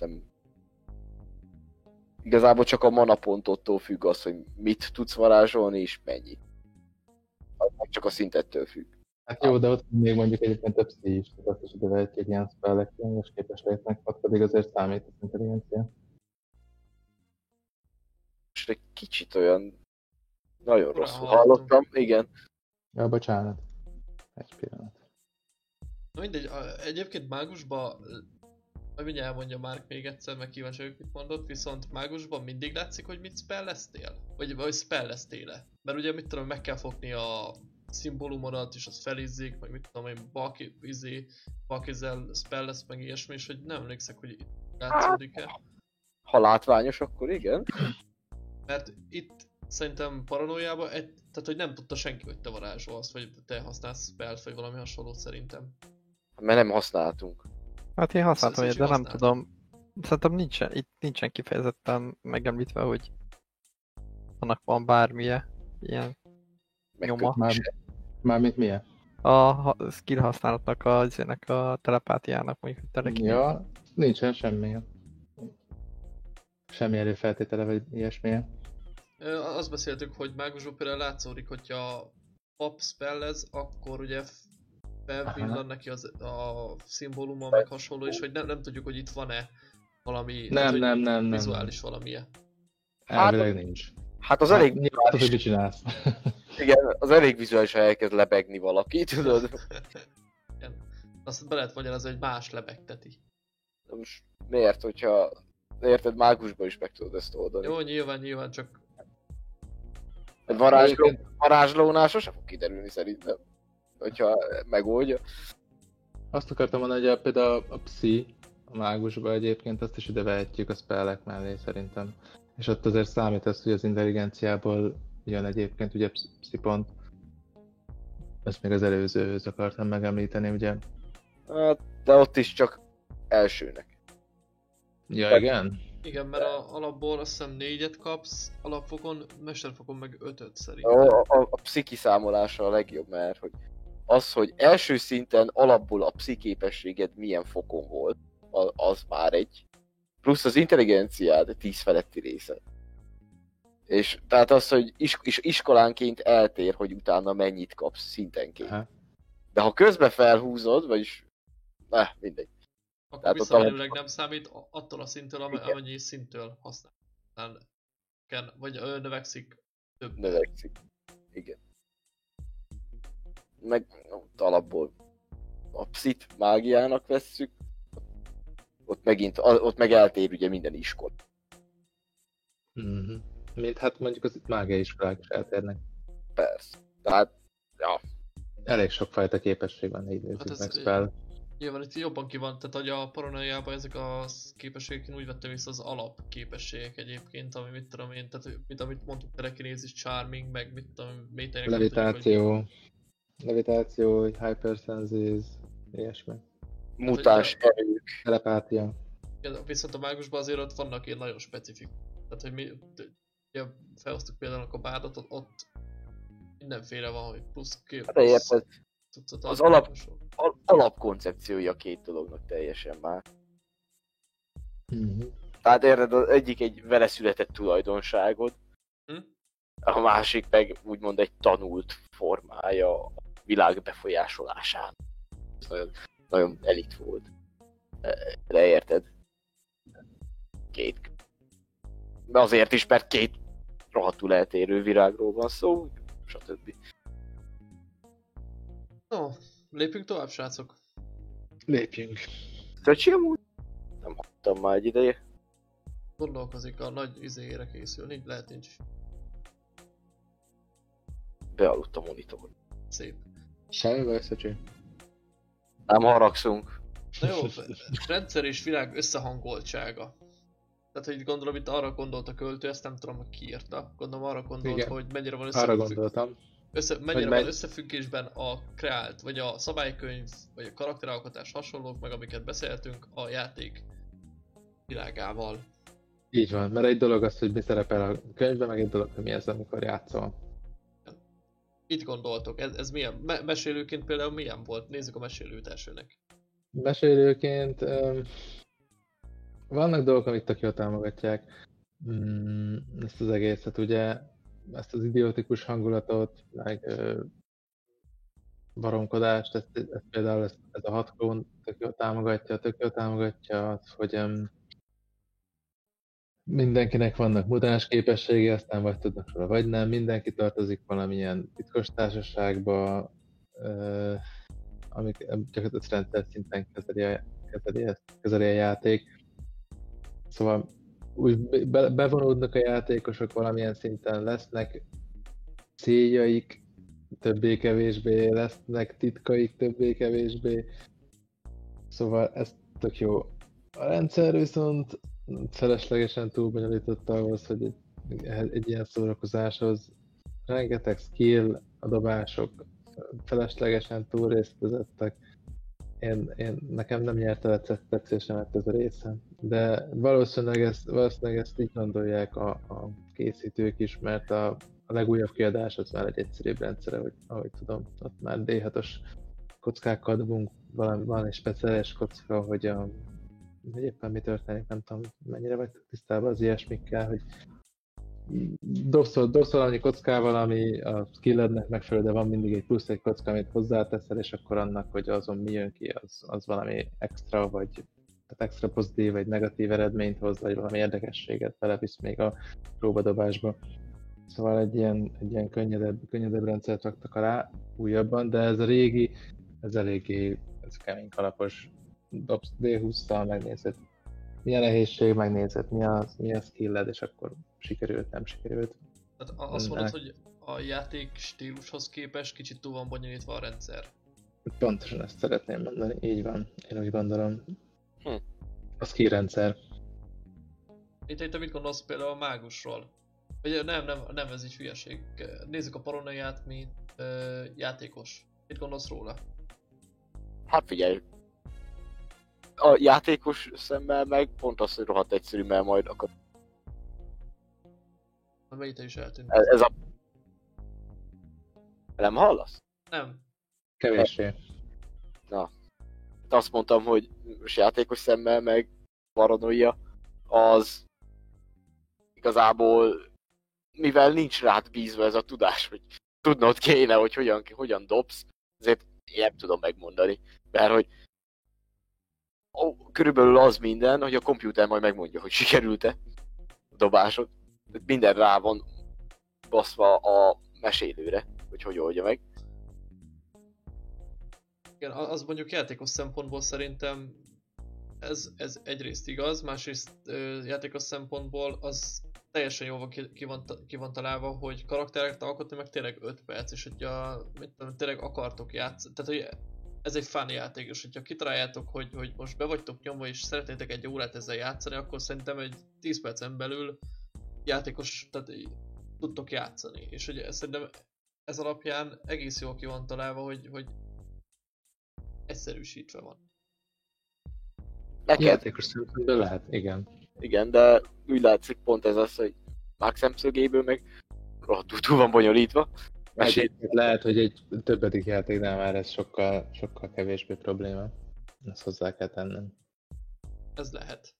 Nem... Igazából csak a mana pontottól függ az, hogy mit tudsz varázsolni és mennyi. Csak a szintettől függ. Hát jó, de ott még mondjuk egyébként több szí is, tehát azt is ide vehetjük ilyen spellek, és képességeknek, ott pedig azért számít az intelligencia. És egy kicsit olyan nagyon rosszul hallottam. igen. Ja, bocsánat. Egy pillanat. Na mindegy, egyébként mágusban, majd mindjárt elmondja Márk még egyszer, meg kíváncsi vagyok, mit mondott, viszont mágusban mindig látszik, hogy mit spelleztél? Vagy, vagy spelleztél-e? Mert ugye mit tudom, meg kell fogni a szimbólumodat, és az felizzik, meg mit tudom én, balki, izé, balkizel spellesz, meg ilyesmi, és hogy nem emlékszek, hogy itt látszódik-e. Ha látványos, akkor igen. Mert itt szerintem paranoiában, egy, tehát hogy nem tudta senki, hogy te varázsolsz, vagy te használsz spellt, vagy valami hasonlót szerintem. Mert nem használtunk. Hát én használtam Szóval ilyet, de nem használtam. tudom. Szerintem nincsen, itt nincsen kifejezetten megemlítve, hogy annak van bármilyen ilyen nyoma. Már, mármint milyen? A skill használatnak, a, izének a telepátiának mondjuk, hogy telekinéz. Ja, nincsen semmi. Semmi előfeltétele, vagy ilyesmi. Ö, Azt beszéltük, hogy mágusban például látszódik, hogyha pap spellez, akkor ugye felvillan neki az, a szimbóluma, meg hasonló, és hogy nem, nem tudjuk, hogy itt van-e valami, Nem, nem, nem, nem. vizuális valamilyen. Elvileg nincs. Hát az Hát, elég nyilván tudod, hogy mit csinálsz. igen, az elég vizuális, ha elkezd lebegni valaki, tudod? Igen. Azt be lehet magyarázni, hogy más lebegteti. De Most miért, hogyha érted, mágusban is meg tudod ezt oldani. Jó, nyilván, nyilván, csak Egy varázsló, varázslónál sose fog kiderülni szerintem. Hogyha megoldja. Azt akartam mondani, hogy a, például a psi, a mágusba egyébként azt is ide vehetjük a spellek mellé szerintem. És ott azért számít az, hogy az intelligenciából jön egyébként ugye psi pont. Ezt még az előzőhöz akartam megemlíteni, ugye? Hát, de ott is csak elsőnek. Ja, igen? igen, mert a alapból azt hiszem négyet kapsz, alapfokon, mesterfokon meg ötöt szerintem. A, a, a psziki számolása a legjobb, mert hogy az, hogy első szinten alapból a psziképességed milyen fokon volt, az már egy. Plusz az intelligenciád 10 feletti része. És tehát az, hogy is, is, iskolánként eltér, hogy utána mennyit kapsz szintenként. Aha. De ha közben felhúzod, vagyis... Ne, mindegy. Akkor Tehát ott visszamenőleg nem számít attól a szinttől, amennyi szinttől használ. Vagy növekszik több. növekszik. Igen. Meg alapból a pszit mágiának vesszük, ott megint, ott meg eltér ugye minden iskola. Mhm. Mint hát mondjuk az itt mágiai iskolák is eltérnek. Persze. Tehát, ja, Elég sokfajta képesség van, így nézzük Hát ez- meg spell. Nyilván itt jobban ki van, tehát hogy a paranoiában ezek a képességek, én úgy vettem vissza az alap képességek egyébként, ami mit tudom én, tehát mint amit mondtuk, telekinézis, charming, meg mit tudom, méteinek nem tudjuk, hogy- Levitáció. Levitáció, hypersenses, ilyesmi. mutáns erők. Telepátia. Viszont a mágusban azért ott vannak ilyen nagyon specifik. Tehát, hogy mi, ugye felhoztuk például a bárdot, ott, ott mindenféle van, hogy plusz két Hát cuccot az adnak, alap- al- alapkoncepciója két dolognak teljesen már. Mhm. Tehát érted, az egyik egy vele született tulajdonságod, Hm? a másik meg úgymond egy tanult formája a világ befolyásolásán. Ez nagyon, nagyon elit volt. E- De érted? Két. De azért is, mert két rohadtul eltérő virágról van szó, stb. No, lépjünk tovább, srácok. Lépjünk. Köcsi amúgy? Nem hattam már egy ideje. Gondolkozik, a nagy izéjére készül, nincs, lehet nincs. Bealudt a monitor. Szép. Semmi baj, Szöcsi. Nem haragszunk. Na jó, rendszer és világ összehangoltsága. Tehát, hogy gondolom itt arra gondolt a költő, ezt nem tudom, hogy ki írta. Gondolom arra gondolt, Igen. hogy mennyire van Arra összefügg... gondoltam. össze, mennyire van megy- összefüggésben a kreált, vagy a szabálykönyv, vagy a karakteralkotás hasonlók, meg amiket beszéltünk, a játék világával. Így van, mert egy dolog az, hogy mi szerepel a könyvben, meg egy dolog, hogy mi ez, amikor játszol. Mit gondoltok? Ez, ez milyen? Me- mesélőként például milyen volt? Nézzük a mesélőt elsőnek. Mesélőként öm, vannak dolgok, amik tök jól támogatják mm, ezt az egészet, ugye, ezt az idiotikus hangulatot, meg ö, baromkodást, ezt, ezt például ez, ez a hat klón tök jól támogatja, tök jól támogatja azt, hogy öm, mindenkinek vannak mutáns képességei, aztán vagy tudnak róla, vagy nem, mindenki tartozik valamilyen titkos társaságba, amik gyakorlatilag rendszer szinten kezeli a, kezeli, kezeli a játék. Szóval úgy be, bevonódnak a játékosok valamilyen szinten, lesznek céljaik, többé-kevésbé, lesznek titkaik, többé-kevésbé. Szóval ez tök jó. A rendszer viszont feleslegesen túlbonyolított ahhoz, hogy egy, egy ilyen szórakozáshoz rengeteg skill, a dobások feleslegesen túl részt vezettek. Én, én, nekem nem nyert el tetsz- tetszésemet ez a része, de valószínűleg ezt, valószínűleg ezt így gondolják a, a készítők is, mert a, a legújabb kiadás az már egy egyszerűbb rendszere, hogy, ahogy tudom, ott már D6-os kockákkal dobunk, valami, egy speciális kocka, hogy, a, éppen mi történik, nem tudom, mennyire vagytok tisztában az ilyesmikkel, hogy dobszol, dobszol annyi kockával, ami a skillednek megfelelő, de van mindig egy plusz egy kocka, amit hozzáteszel, és akkor annak, hogy azon mi jön ki, az, az valami extra, vagy tehát extra pozitív, vagy negatív eredményt hoz, vagy valami érdekességet belevisz még a próbadobásba. Szóval egy ilyen, egy ilyen könnyedebb, könnyedebb rendszert raktak alá újabban, de ez a régi, ez eléggé ez kemény kalapos. Dobsz D20-szal, megnézed, mi a nehézség, megnézed, mi a, mi a skilled, és akkor sikerült, nem sikerült. Tehát azt mondod, hogy a játék stílushoz képest kicsit túl van bonyolítva a rendszer. Pontosan ezt szeretném mondani, így van, én úgy gondolom. Hm. A skill rendszer. Itt, itt mit gondolsz például a mágusról? Vagy nem, nem, nem, ez egy hülyeség. Nézzük a paranoiát, mint ö, játékos. Mit gondolsz róla? Hát figyelj. A játékos szemmel meg pont az, hogy rohadt egyszerű, mert majd akkor A melyite is eltűnt. ez, ez a... Nem hallasz? Nem. Kevéssé. Azt mondtam, hogy most játékos szemmel meg paranoia, az igazából mivel nincs rád bízva ez a tudás, hogy tudnod kéne, hogy hogyan, hogyan dobsz, ezért én nem tudom megmondani. Mert hogy körülbelül az minden, hogy a komputer majd megmondja, hogy sikerült-e a dobásod. Minden rá van baszva a mesélőre, hogy hogy oldja meg. Igen, az mondjuk játékos szempontból szerintem ez, ez egyrészt igaz, másrészt ö, játékos szempontból az teljesen jól ki, ki, van, ki van találva, hogy karaktereket alkotni meg tényleg 5 perc, és hogyha mit tudom, tényleg akartok játszani, tehát hogy ez egy fun játék, és hogyha kitaláljátok, hogy, hogy most be vagytok nyomva és szeretnétek egy órát ezzel játszani, akkor szerintem egy 10 percen belül játékos, tehát tudtok játszani. És hogy ez- szerintem ez alapján egész jól ki van találva, hogy, hogy egyszerűsítve van. Neked Játékos szempontból lehet, igen. Igen, de úgy látszik pont ez az, hogy Mark szemszögéből meg rohadtul túl van bonyolítva. Egyébként lehet, hogy egy többedik játéknál már ez sokkal, sokkal kevésbé probléma. Ezt hozzá kell tennem. Ez lehet.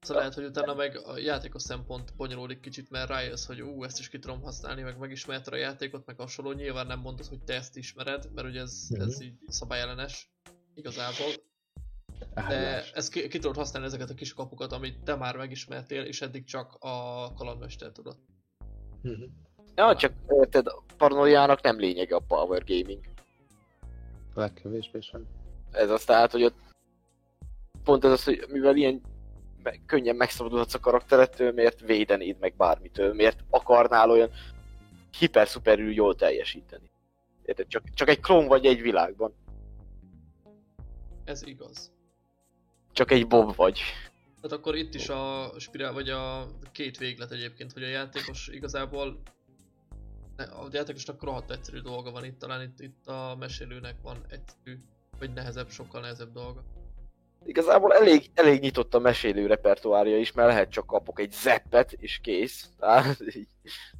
Szóval lehet, hogy utána meg a játékos szempont bonyolódik kicsit, mert rájössz, hogy ú, ezt is ki tudom használni, meg megismerted a játékot, meg hasonló. Nyilván nem mondod, hogy te ezt ismered, mert ugye ez, Mhm. ez így szabályellenes igazából. De ezt ki, ki tudod használni ezeket a kis kapukat, amit te már megismertél, és eddig csak a kalandmester tudott. Mhm. Ja, csak érted, a paranoiának nem lényege a power gaming. A legkevésbé sem. Ez az tehát, hogy ott pont ez az, hogy mivel ilyen me- könnyen megszabadulhatsz a karakterettől, miért védenéd meg bármitől, miért akarnál olyan hiper-szuperül jól teljesíteni. Érted? Csak, csak egy klón vagy egy világban. Ez igaz. Csak egy bob vagy. Tehát akkor itt is a spirál, vagy a két véglet egyébként, hogy a játékos igazából a játékosnak rohadt egyszerű dolga van itt, talán itt, itt a mesélőnek van egyszerű, vagy nehezebb, sokkal nehezebb dolga. Igazából elég, elég nyitott a mesélő repertoárja is, mert lehet csak kapok egy zeppet, és kész. Tehát.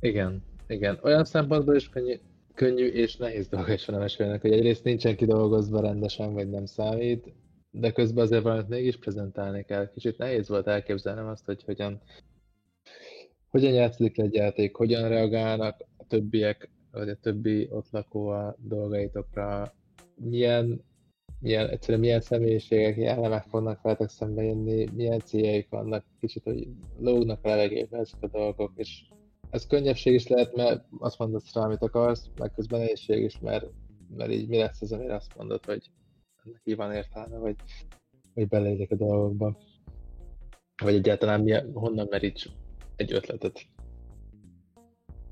Igen, igen. Olyan szempontból is könnyű, könnyű és nehéz dolga is van a mesélőnek, hogy egyrészt nincsen kidolgozva rendesen, vagy nem számít, de közben azért valamit mégis prezentálni kell. Kicsit nehéz volt elképzelnem azt, hogy hogyan, hogyan játszik egy játék, hogyan reagálnak a többiek, vagy a többi ott lakó a dolgaitokra, milyen, milyen, egyszerűen milyen személyiségek, jellemek fognak veletek szembe jönni, milyen céljaik vannak, kicsit, hogy lógnak a levegőbe ezek a dolgok, és ez könnyebbség is lehet, mert azt mondod rá, amit akarsz, meg közben nehézség is, mert, mert így mi lesz az, amire azt mondod, hogy így van értelme, vagy, vagy beleérek a dolgokba. Vagy egyáltalán milyen, honnan meríts egy ötletet.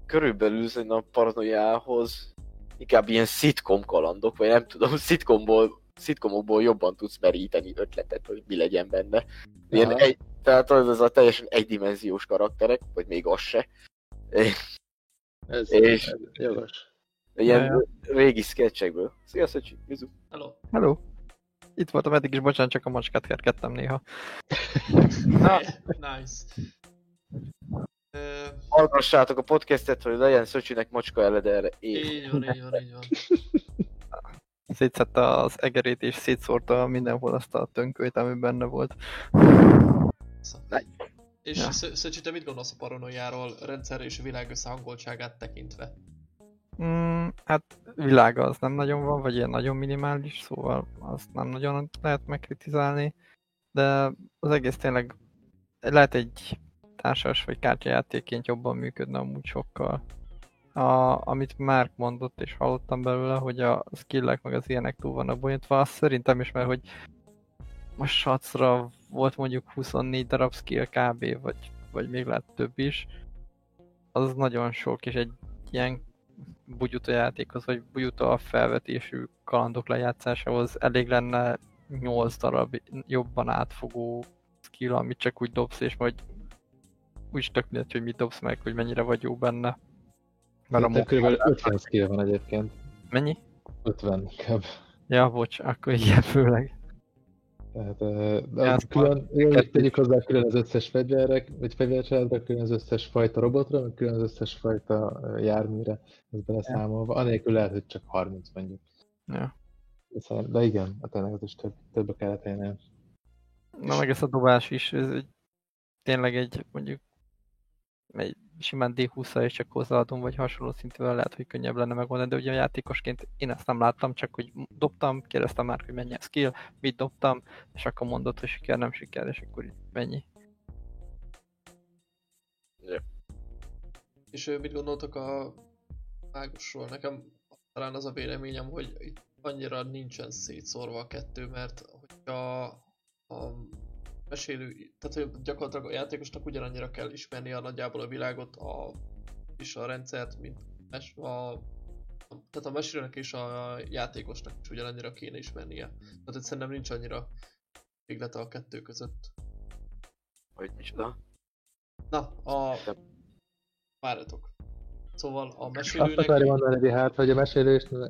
Körülbelül szerintem a paranoiához inkább ilyen szitkom kalandok, vagy nem tudom, szitkomból, szitkomokból jobban tudsz meríteni ötletet, hogy mi legyen benne. Ilyen Aha. egy, tehát az, az a teljesen egydimenziós karakterek, vagy még az se. Ez, És- ez jogos. Ilyen Ja, régi sketchekből. Szia, Szöcsi. Hello! Hello! Itt voltam eddig is, bocsánat, csak a macskát kergettem néha. Na. nice. Hallgassátok a podcastet, hogy legyen Szöcsinek macska erre én. így van, így van, így van. Szétszedte az egerét és szétszórta mindenhol azt a tönkölyt, ami benne volt. Szóval. És Ja. ja. Szöcsi, te mit gondolsz a paranoiáról rendszer és világ összehangoltságát tekintve? Mm, hát világa az nem nagyon van, vagy ilyen nagyon minimális, szóval azt nem nagyon lehet megkritizálni, de az egész tényleg lehet egy társas vagy kártyajátékként jobban működne amúgy sokkal. A, amit Márk mondott és hallottam belőle, hogy a skillek meg az ilyenek túl vannak bonyolítva, azt szerintem is, mert hogy most sacra volt mondjuk 24 darab skill kb. vagy, vagy még lehet több is, az nagyon sok, és egy ilyen bugyuta játékhoz, vagy bugyuta felvetésű kalandok lejátszásához elég lenne 8 darab jobban átfogó skill, amit csak úgy dobsz, és majd úgy tök mindegy, hogy mit dobsz meg, hogy mennyire vagy jó benne. Mert a kb. 50 skill van egyébként. Mennyi? 50 inkább. Ja, bocs, akkor igen, főleg. Tehát, az külön, hogy tegyük hozzá külön az összes fegyverek, vagy fegyvercsaládra, külön az összes fajta robotra, meg külön az összes fajta járműre, ez beleszámolva. Anélkül lehet, hogy csak 30 mondjuk. Ja. De, szerint- de igen, hát tényleg az is több, több a kereténél. Na meg ez a dobás is, ez egy, tényleg egy mondjuk egy simán D20-al és csak hozzáadom, vagy hasonló szintűvel lehet, hogy könnyebb lenne megoldani, de ugye a játékosként én ezt nem láttam, csak hogy dobtam, kérdeztem már, hogy mennyi a skill, mit dobtam, és akkor mondott, hogy siker, nem siker, és akkor így mennyi. És ö, mit gondoltok a mágusról? Nekem talán az a véleményem, hogy itt annyira nincsen szétszórva a kettő, mert hogyha a mesélő, tehát hogy gyakorlatilag a játékosnak ugyanannyira kell ismerni a nagyjából a világot a, és a rendszert, mint a, a, tehát a mesélőnek és a játékosnak is ugyanannyira kéne ismernie. Tehát itt szerintem nincs annyira véglete a kettő között. Hogy micsoda? Na, a... Várjatok. Szóval a Azt mesélőnek... akarja mondani, hát, hogy a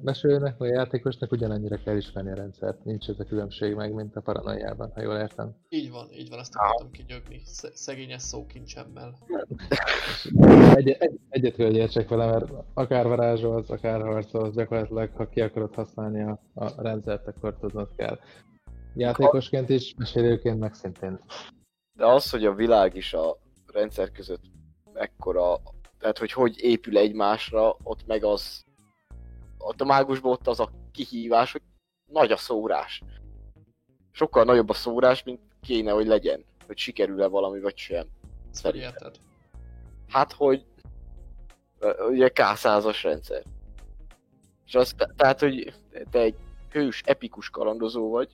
mesélőnek, vagy a játékosnak ugyanannyira kell ismerni a rendszert. Nincs ez a különbség meg, mint a paranoiában, ha jól értem. Így van, így van, ezt akartam kinyögni. Sze- Szegényes szókincsemmel. Egy, egy, egyet kell, hogy értsek vele, mert akár varázsolsz, akár harcolsz, gyakorlatilag, ha ki akarod használni a, a rendszert, akkor tudnod kell. Játékosként is, mesélőként meg szintén. De az, hogy a világ is a rendszer között ekkora, tehát hogy hogy épül egymásra, ott meg az, ott a mágusban ott az a kihívás, hogy nagy a szórás. Sokkal nagyobb a szórás, mint kéne, hogy legyen. Hogy sikerül-e valami, vagy sem. Szerintem. érted? Hát, hogy ugye K100-as rendszer. És az, tehát, hogy te egy hős, epikus kalandozó vagy,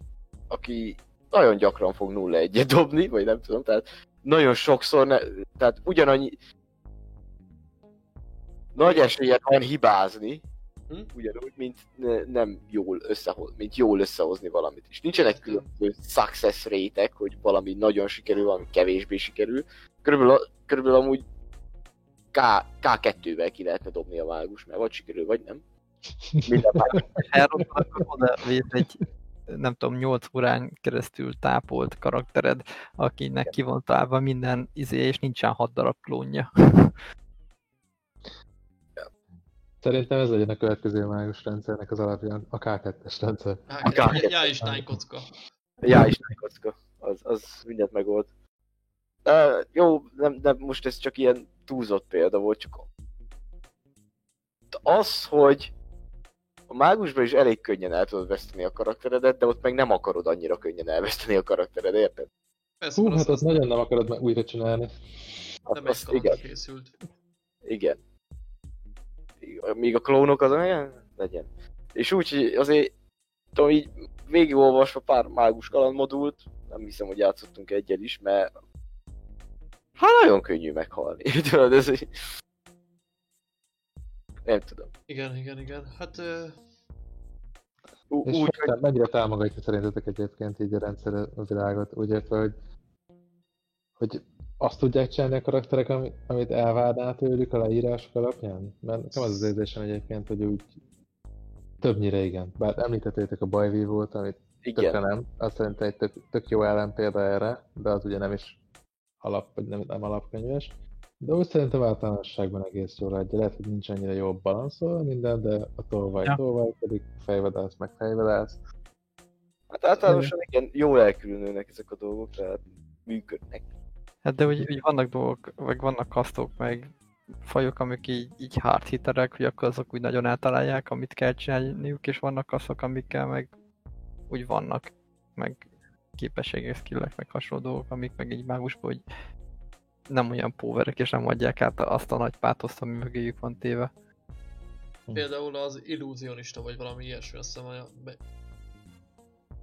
aki nagyon gyakran fog 0-1-et dobni, vagy nem tudom, tehát nagyon sokszor, ne, tehát ugyanannyi nagy esélyed van hibázni, Hm? ugyanúgy, mint ne, nem jól összehoz, mint jól összehozni valamit is. Nincsenek különböző success rate hogy valami nagyon sikerül, valami kevésbé sikerül. Körülbelül, körülbelül amúgy K, K2-vel ki lehetne dobni a mágus, mert vagy sikerül, vagy nem. Minden akkor oda egy nem tudom, 8 órán keresztül tápolt karaktered, akinek ki van találva minden izé, és nincsen 6 darab klónja. Szerintem ez legyen a következő mágus rendszernek az alapja, a K2-es rendszer. Hát, Akár- já, já is nány kocka. Já, is nagy kocka. Az, az mindent megold. Uh, jó, nem, nem, most ez csak ilyen túlzott példa volt, csak az, hogy a mágusban is elég könnyen el tudod veszteni a karakteredet, de ott meg nem akarod annyira könnyen elveszteni a karakteredet, érted? Persze, Hú, hát az, ott az nagyon nem akarod meg újra csinálni. nem egy Azt, igen, készült. igen. Míg a klónok az olyan legyen. És úgy, hogy azért tudom, így végigolvasva pár mágus kalandmodult, nem hiszem, hogy játszottunk egyel is, mert hát nagyon könnyű meghalni. Tudod, ez így... Nem tudom. Igen, igen, igen. Hát ö, Ú- És Úgy, hogy... mennyire támogatja szerintetek egyébként így a rendszer a világot, úgy értve, hogy, hogy azt tudják csinálni a karakterek, ami, amit elvárná tőlük a leírások alapján? Mert nekem az az érzésem egyébként, hogy úgy többnyire igen. Bár említettétek a bajvívót, amit tökre igen. nem. Azt szerintem egy tök, tök jó ellenpélda erre, de az ugye nem is alap, vagy nem, nem alapkönyves. De úgy szerintem általánosságban egész jól adja. Lehet, hogy nincs annyira jó balanszolva minden, de a tolvaj Ja. tolvaj pedig fejvadász meg fejvadász. Hát általánosan igen, jól elkülönülnek ezek a dolgok, tehát működnek. Hát de úgy, úgy vannak dolgok, vagy vannak kasztok, meg fajok, amik így, így hard hitterek, hogy akkor azok úgy nagyon eltalálják, amit kell csinálniuk, és vannak kasztok, amikkel meg úgy vannak, meg képességek, skillek, meg hasonló dolgok, amik meg így mágusból, hogy nem olyan póverek, és nem adják át azt a nagy pátoszt, ami mögéjük van téve. például az illúzionista, vagy valami ilyesmi, azt hiszem.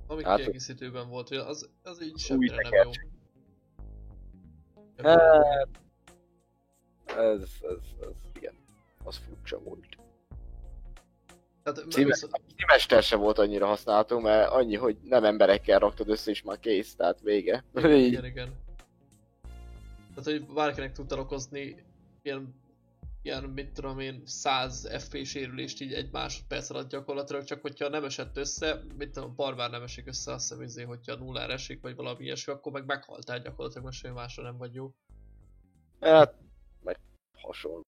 Ami Hát- kiegészítőben volt, hogy az, az így semmire nem jó. Hát, ez, ez, ez, igen, az furcsa volt. Tehát, Címe- viszont- Mester sem volt annyira használható, mert annyi, hogy nem emberekkel raktad össze, és már kész, tehát vége. Igen, igen. Tehát, hogy bárkinek tudtál okozni ilyen, ilyen, mit tudom én, 100 FP sérülést így egy másodperc alatt gyakorlatilag, csak hogyha nem esett össze, mit tudom, barbár nem esik össze, azt hiszem, izé, hogyha nullára esik, vagy valami ilyesmi, akkor meg meghaltál gyakorlatilag, mert semmi másra nem vagy jó. Hát, meg hasonló.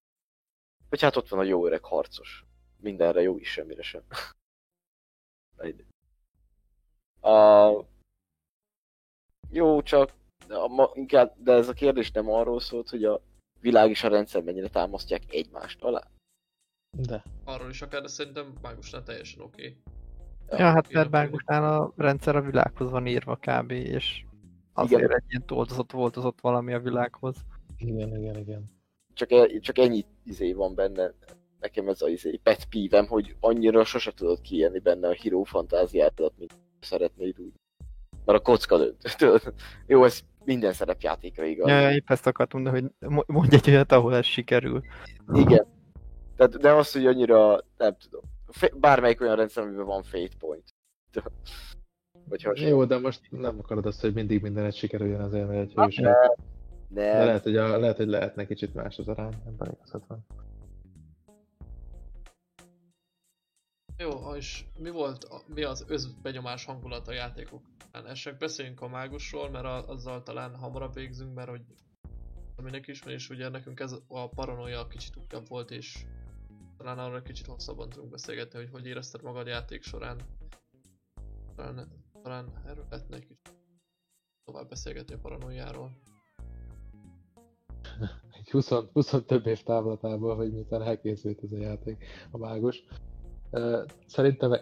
Vagy hát ott van a jó öreg harcos. Mindenre jó is, semmire sem. A... Jó, csak a ma, inkább, de ez a kérdés nem arról szólt, hogy a világ és a rendszer mennyire támasztják egymást alá. De. Arról is akár, de szerintem mágusnál teljesen oké. Okay. Ja, hát igen, mert mágusnál a rendszer a világhoz van írva kb. és azért Igen. egy ilyen toldozott, voltozott valami a világhoz. Igen, igen, igen. Csak, e, csak ennyi izé van benne. Nekem ez a izé pet pívem, hogy annyira sose tudod kiélni benne a híró fantáziádat, mint szeretnéd úgy. Mert a kocka dönt. Tudod? Jó, ez minden szerepjátékra igaz. Ja, épp ezt akartam mondani, hogy mo- mondj egy olyat, ahol ez sikerül. Igen. Tehát, de az, hogy annyira, nem tudom. Bármelyik olyan rendszer, amiben van fate point. Vagy hasonló. Jó, de most nem akarod azt, hogy mindig mindenet sikerüljön azért, mert egy hős. Ne, De nem. lehet, hogy, a, lehet, hogy lehetne kicsit más az arány, ebben igazad van. Jó, és mi volt, mi az összbenyomás hangulat a játékok? Esetleg beszéljünk a mágusról, mert a, azzal talán hamarabb végzünk, mert hogy aminek ismer, és ugye nekünk ez a paranoia kicsit újabb volt, és talán arra kicsit hosszabban tudunk beszélgetni, hogy hogy érezted magad játék során. Talán, talán erről lehetne egy kicsit tovább beszélgetni a paranoiáról. Egy 20, 20 több év távlatából, hogy miután elkészült ez a játék, a mágus. Szerintem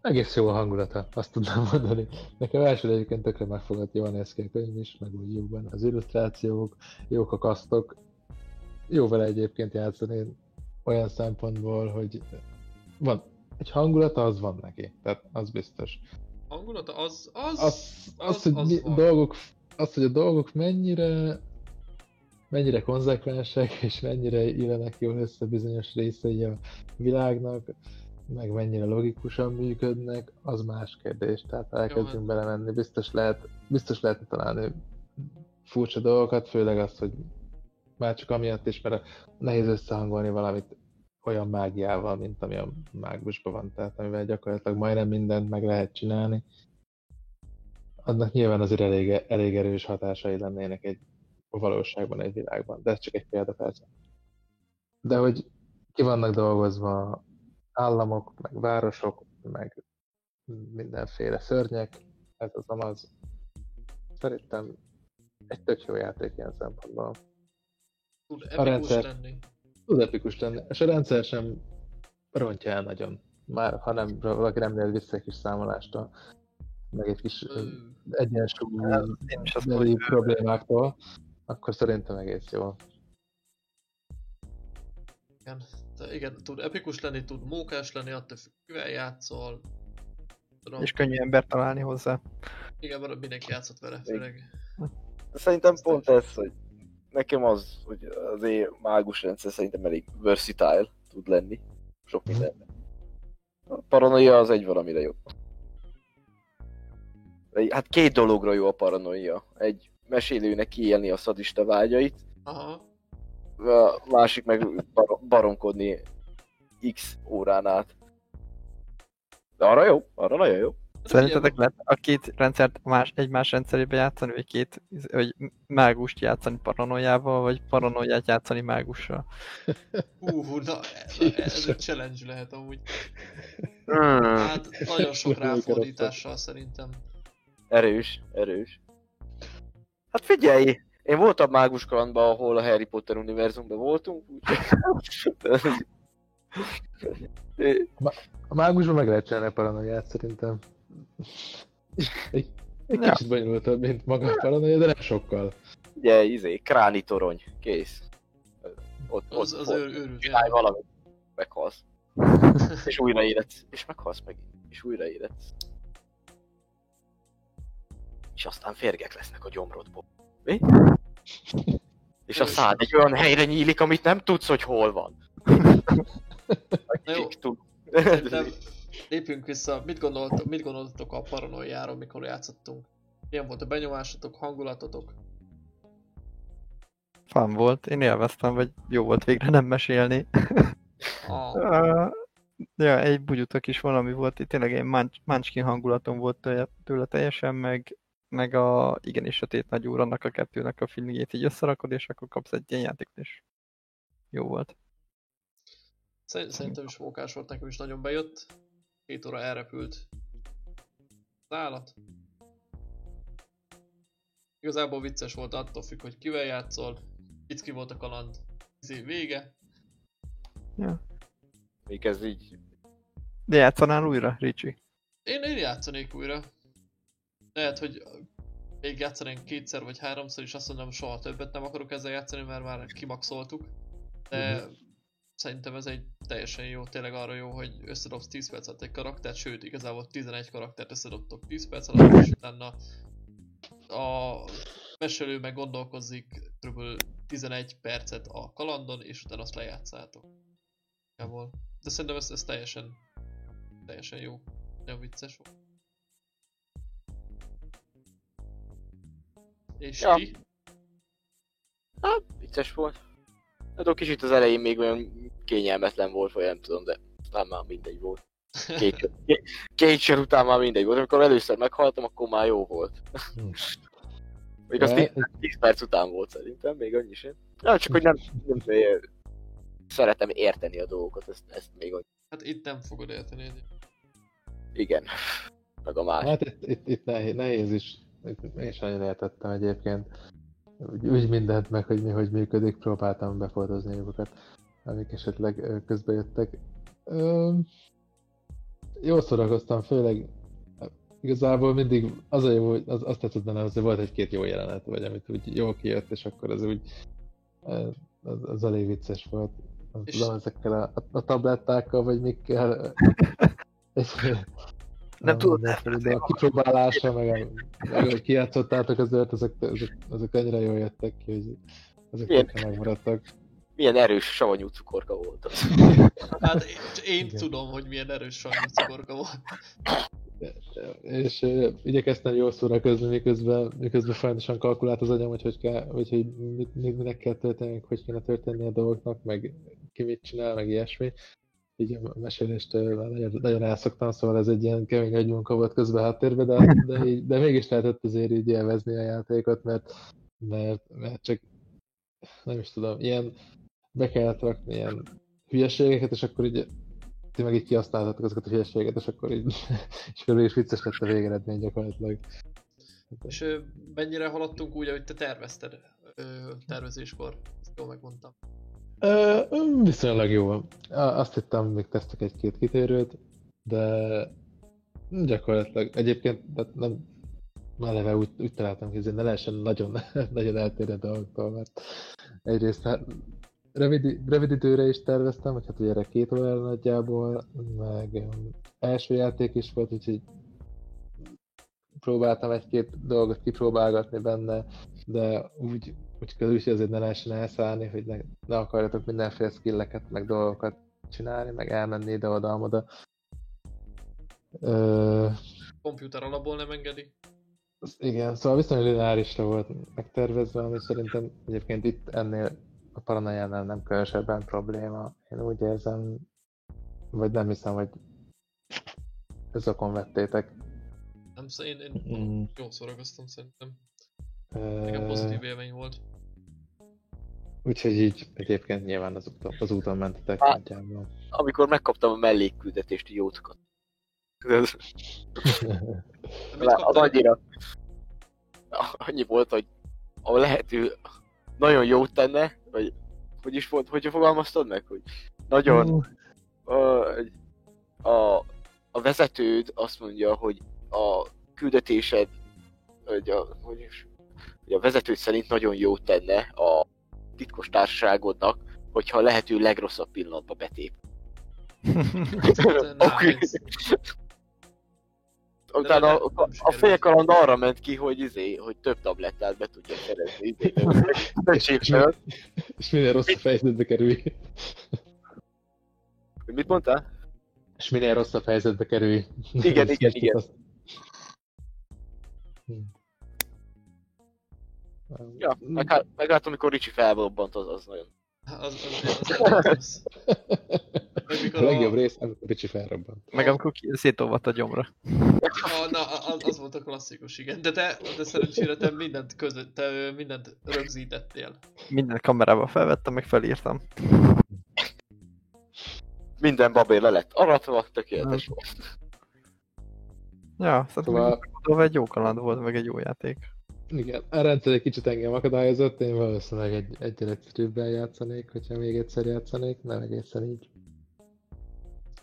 egész jó a hangulata, azt tudnám mondani. Nekem első egyébként tökre megfogott, jól néz ki a könyv is, meg úgy jóban az illusztrációk, jók a kasztok. Jó vele egyébként játszani olyan szempontból, hogy van egy hangulata, az van neki, tehát az biztos. Hangulata az, az, Az, az, az- hogy az mi, dolgok, az, hogy a dolgok mennyire mennyire konzekvensek, és mennyire illenek jól össze bizonyos részei a világnak, meg mennyire logikusan működnek, az más kérdés. Tehát elkezdünk hát- belemenni, biztos lehet, biztos lehetne találni furcsa dolgokat, főleg azt, hogy már csak amiatt is, mert nehéz összehangolni valamit olyan mágiával, mint ami a mágusban van, tehát amivel gyakorlatilag majdnem mindent meg lehet csinálni. Annak nyilván azért elég, elég erős hatásai lennének egy a valóságban, egy világban, de ez csak egy példa persze. De hogy ki vannak dolgozva államok, meg városok, meg mindenféle szörnyek, ez az amaz. Szerintem egy tök jó játék ilyen szempontból. tud a epikus rendszer- lenni. Tud epikus lenni, és a rendszer sem rontja el nagyon. Már ha nem, valaki nem néz vissza egy kis számolástól, meg egy kis Ö, egyensúly Én is azt beli mondom, hogy problémáktól, akkor szerintem egész jó. Igen, igen, tud epikus lenni, tud mókás lenni, attól függ, kivel játszol. Tudom, és könnyű ember találni hozzá. igen, mert mindenki játszott vele, főleg. Szerintem pont ez, hogy nekem az, hogy az én mágus rendszer szerintem elég versatile tud lenni. Sok minden. A paranoia az egy valamire jó. Hát két dologra jó a paranoia. Egy mesélőnek kiélni a szadista vágyait, Aha, a másik meg bar- baromkodni x órán át. De arra jó, arra nagyon jó. Szerintetek lehet a két rendszert más, egymás rendszerébe játszani, vagy két, vagy mágust játszani paranoiával, vagy paranoiát játszani mágussal? Hú, na, ez egy challenge lehet amúgy. Hmm. Hát nagyon sok ráfordítással szerintem. Erős, erős. Hát figyelj, én voltam mágus kalandban, ahol a Harry Potter univerzumban voltunk, úgyhogy... A mágusban meg lehet csinálni a paranoiát szerintem. Egy, egy Ja. kicsit bonyolultabb, mint maga a paranoia, de nem sokkal. Ugye, izé, kráni torony, kész. Ott, Az, ott, az ott őr, őrült. csinálj valamit, meghalsz. És újra életsz, és meghalsz megint, és újra életsz. És aztán férgek lesznek a gyomrodból. Mi? És a szád egy olyan helyre nyílik, amit nem tudsz, hogy hol van. Na jó. Tud. Szerintem lépjünk vissza. Mit gondoltok, mit gondoltok a paranoiáról, mikor játszottunk? Milyen volt a benyomásotok, hangulatotok? Fan volt, én élveztem, vagy jó volt végre nem mesélni. A, Uh, ja, egy bugyutak is valami volt, itt tényleg egy Munch- Munchkin hangulatom volt tőle teljesen, meg, meg a igenis sötét nagy úr, annak a kettőnek a filmjét így összerakod, és akkor kapsz egy ilyen játékot, és jó volt. Szerint- Szerintem is mókás volt, nekem is nagyon bejött. Két óra elrepült az állat. Igazából vicces volt, attól függ, hogy kivel játszol. Picki volt a kaland. Izé vége. Még ez így... De játszanál újra, Ricsi? Én, én játszanék újra. Lehet, hogy még játszanék kétszer vagy háromszor, és azt mondom, soha többet nem akarok ezzel játszani, mert már kimaxoltuk. De szerintem ez egy teljesen jó, tényleg arra jó, hogy összedobsz 10 perc alatt egy karaktert, sőt igazából 11 karaktert összedobtok 10 perc alatt, és utána a mesélő meg gondolkozzik kb. 11 percet a kalandon, és utána azt lejátszátok. De szerintem ez, ez teljesen, teljesen jó. Nagyon vicces volt. És Ja. ti? Hát, vicces volt. Hát a kicsit az elején még olyan kényelmetlen volt, vagy nem tudom, de aztán már mindegy volt. Két, két, két sor után már mindegy volt. Amikor először meghaltam, akkor már jó volt. Hm. Még az De- 10, 10 perc után volt szerintem, még annyi sem. Ja, csak hogy nem, nem ö, szeretem érteni a dolgokat, ezt, ezt még annyi. Hát itt nem fogod érteni. Igen. Meg a más. Hát itt, itt, itt nehéz, nehéz is. Én is nagyon értettem egyébként. Úgy, úgy mindent meg, hogy mi hogy működik, próbáltam befoltozni őket, amik esetleg közbe jöttek. Ö, jól szórakoztam, főleg igazából mindig az a jó, hogy az, azt tetszett benne, hogy volt egy-két jó jelenet, vagy amit úgy jól kijött, és akkor az úgy az, az elég vicces volt. Nem És- tudom, ezekkel a, a tablettákkal, vagy mikkel. Nem tudod de a kipróbálása, meg a, meg a kijátszottátok azért, ezek, ezek, ezek annyira jól jöttek ki, hogy ezek Milyen- nekem megmaradtak. Milyen erős savanyú cukorka volt az. Hát én, én Igen. tudom, hogy milyen erős sajnos cukorka volt. És uh, igyekeztem jól szórakozni, miközben, miközben folyamatosan kalkulált az agyam, hogy hogy kell, vagy hogy mit, mit, minek kell történni, hogy kéne történni a dolgoknak, meg ki mit csinál, meg ilyesmi. Így a mesélést már nagyon, nagyon elszoktam, szóval ez egy ilyen kemény agymunka volt közben háttérben, de, de, de mégis lehetett azért így élvezni a játékot, mert, mert, mert csak nem is tudom, ilyen be kellett rakni ilyen hülyeségeket, és akkor így ti meg így kihasználtatok azokat a hülyeségeket, és akkor így, és akkor is vicces lett a végeredmény gyakorlatilag. És ö, mennyire haladtunk úgy, ahogy te tervezted ö, tervezéskor? Ezt jól megmondtam. Viszonylag jó. Azt hittem, még tesztek egy-két kitérőt, de gyakorlatilag egyébként de nem, már eleve úgy, úgy találtam ki, hogy ne lehessen nagyon, nagyon eltérő dolgoktól, mert egyrészt hát rövid, rövid időre is terveztem, hogy hát ugye erre két órára nagyjából, meg öm, első játék is volt, úgyhogy próbáltam egy-két dolgot kipróbálgatni benne, de úgy, úgy kell is, azért ne lehessen elszállni, hogy ne, ne akarjatok mindenféle skilleket, meg dolgokat csinálni, meg elmenni ide-oda-oda. Ö, Komputer alapból nem engedi. igen, szóval viszonylag lineárisra volt megtervezve, ami szerintem egyébként itt ennél a paranoiánál nem különösebben probléma. Én úgy érzem, vagy nem hiszem, hogy zokon vettétek. Nem szó, én, én Mm. jól szórakoztam szerintem. Nekem pozitív élmény volt. Úgyhogy így egyébként nyilván az úton, az úton mentetek Á. nagyjából. Amikor megkaptam a mellékküldetést, mit az annyira... Annyi volt, hogy a lehető nagyon jót tenne, vagy hogy is volt, hogy fogalmaztad meg, hogy nagyon a, a, a vezetőd azt mondja, hogy a küldetésed, hogy a, hogy is, hogy a vezetőd szerint nagyon jót tenne a titkos társaságodnak, hogyha a lehető legrosszabb pillanatba betép. Oké. Nice. Utána a, a sikerült. félkaland arra ment ki, hogy izé, hogy több tablettát be tudja szerezni. izé. És minél rosszabb helyzetbe kerülj. Mit mondtál? És minél rosszabb helyzetbe kerülj. Igen, igen, igen. Hm. Ja, meg, hát, meg hát amikor Ricsi felbobbant, az, az nagyon... Az, az, az, az, az, Meg A legjobb rész, amikor Ricsi felrobbant. Meg amikor szétolvadt a gyomra. a, na, az, az volt a klasszikus, igen. De te, de szerencsére te mindent, között, te mindent rögzítettél. Minden kamerába felvettem, meg felírtam. Minden babér le lett aratva, tökéletes volt. Ja, Szóval- szóval egy jó kaland volt, meg egy jó játék. Igen, a rendszer egy kicsit engem akadályozott, én valószínűleg egy, egyen egyszerűbben játszanék, hogyha még egyszer játszanék, nem egészen így.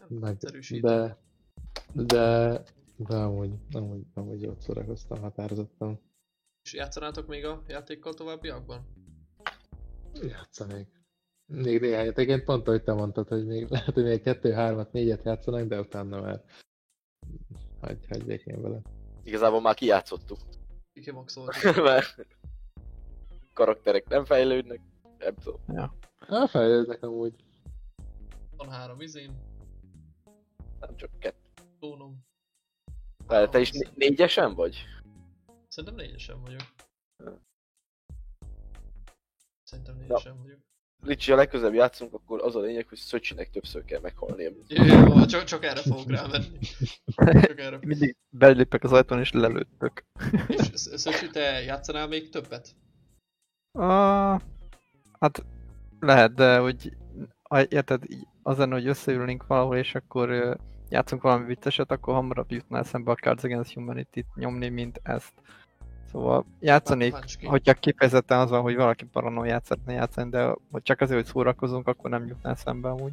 Meg, de, de, de amúgy, amúgy, amúgy jót szórakoztam határozottan. És játszanátok még a játékkal továbbiakban? Játszanék. Még néhány, egyébként pont ahogy te mondtad, hogy még lehet, hogy még kettő, hármat, négyet játszanak, de utána már hagyj, hagyj békén vele. Igazából már kijátszottuk, Kikimaxoltuk. mert karakterek nem fejlődnek, nem tudom. Á, fejlődnek amúgy. Van három izén, Nem csak kettő. klónom. Te, te is né- négyesen vagy? Szerintem négyesen vagyok. Szerintem négyesen vagyok. Ricsi, ha legközelebb játszunk, akkor az a lényeg, hogy Szöcsinek többször kell meghalnia. Jó, csak, csak erre fogok rávenni. Csak erre. Mindig belépek az ajtón és lelőttök. És Sz- Szöcsi, te játszanál még többet? Ah, hát lehet, de hogy érted, azon, hogy összeülnénk valahol, és akkor játszunk valami vicceset, akkor hamarabb jutnál szembe a Cards Against Humanity-t nyomni, mint ezt. Szóval ki. hogyha kifejezetten az van, hogy valaki paranoiát szeretne játszani, de hogy csak azért, hogy szórakozunk, akkor nem jutnál szembe amúgy.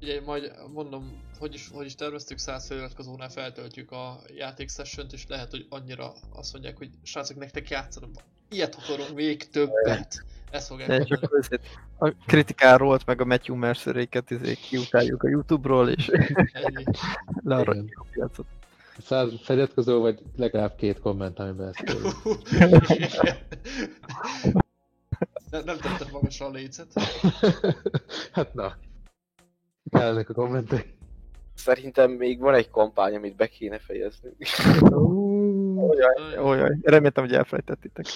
Ugye majd mondom, hogy is, hogy is terveztük, 100 feliratkozónál feltöltjük a játék sessiont, és lehet, hogy annyira azt mondják, hogy srácok, nektek játszanom. Ilyet akarunk még többet. Ezt fogják De csak ezért a kritikáról, meg a Matthew Merceréket izé kiutáljuk a Youtube-ról, és learratjuk a piacot. Száz feliratkozó, vagy legalább két komment, amiben ezt nem, nem tetted magasra a lécet. hát na. Kellenek a kommentek. Szerintem még van egy kampány, amit be kéne fejezni. Ajaj. Olyan, reméltem, hogy elfelejtettétek.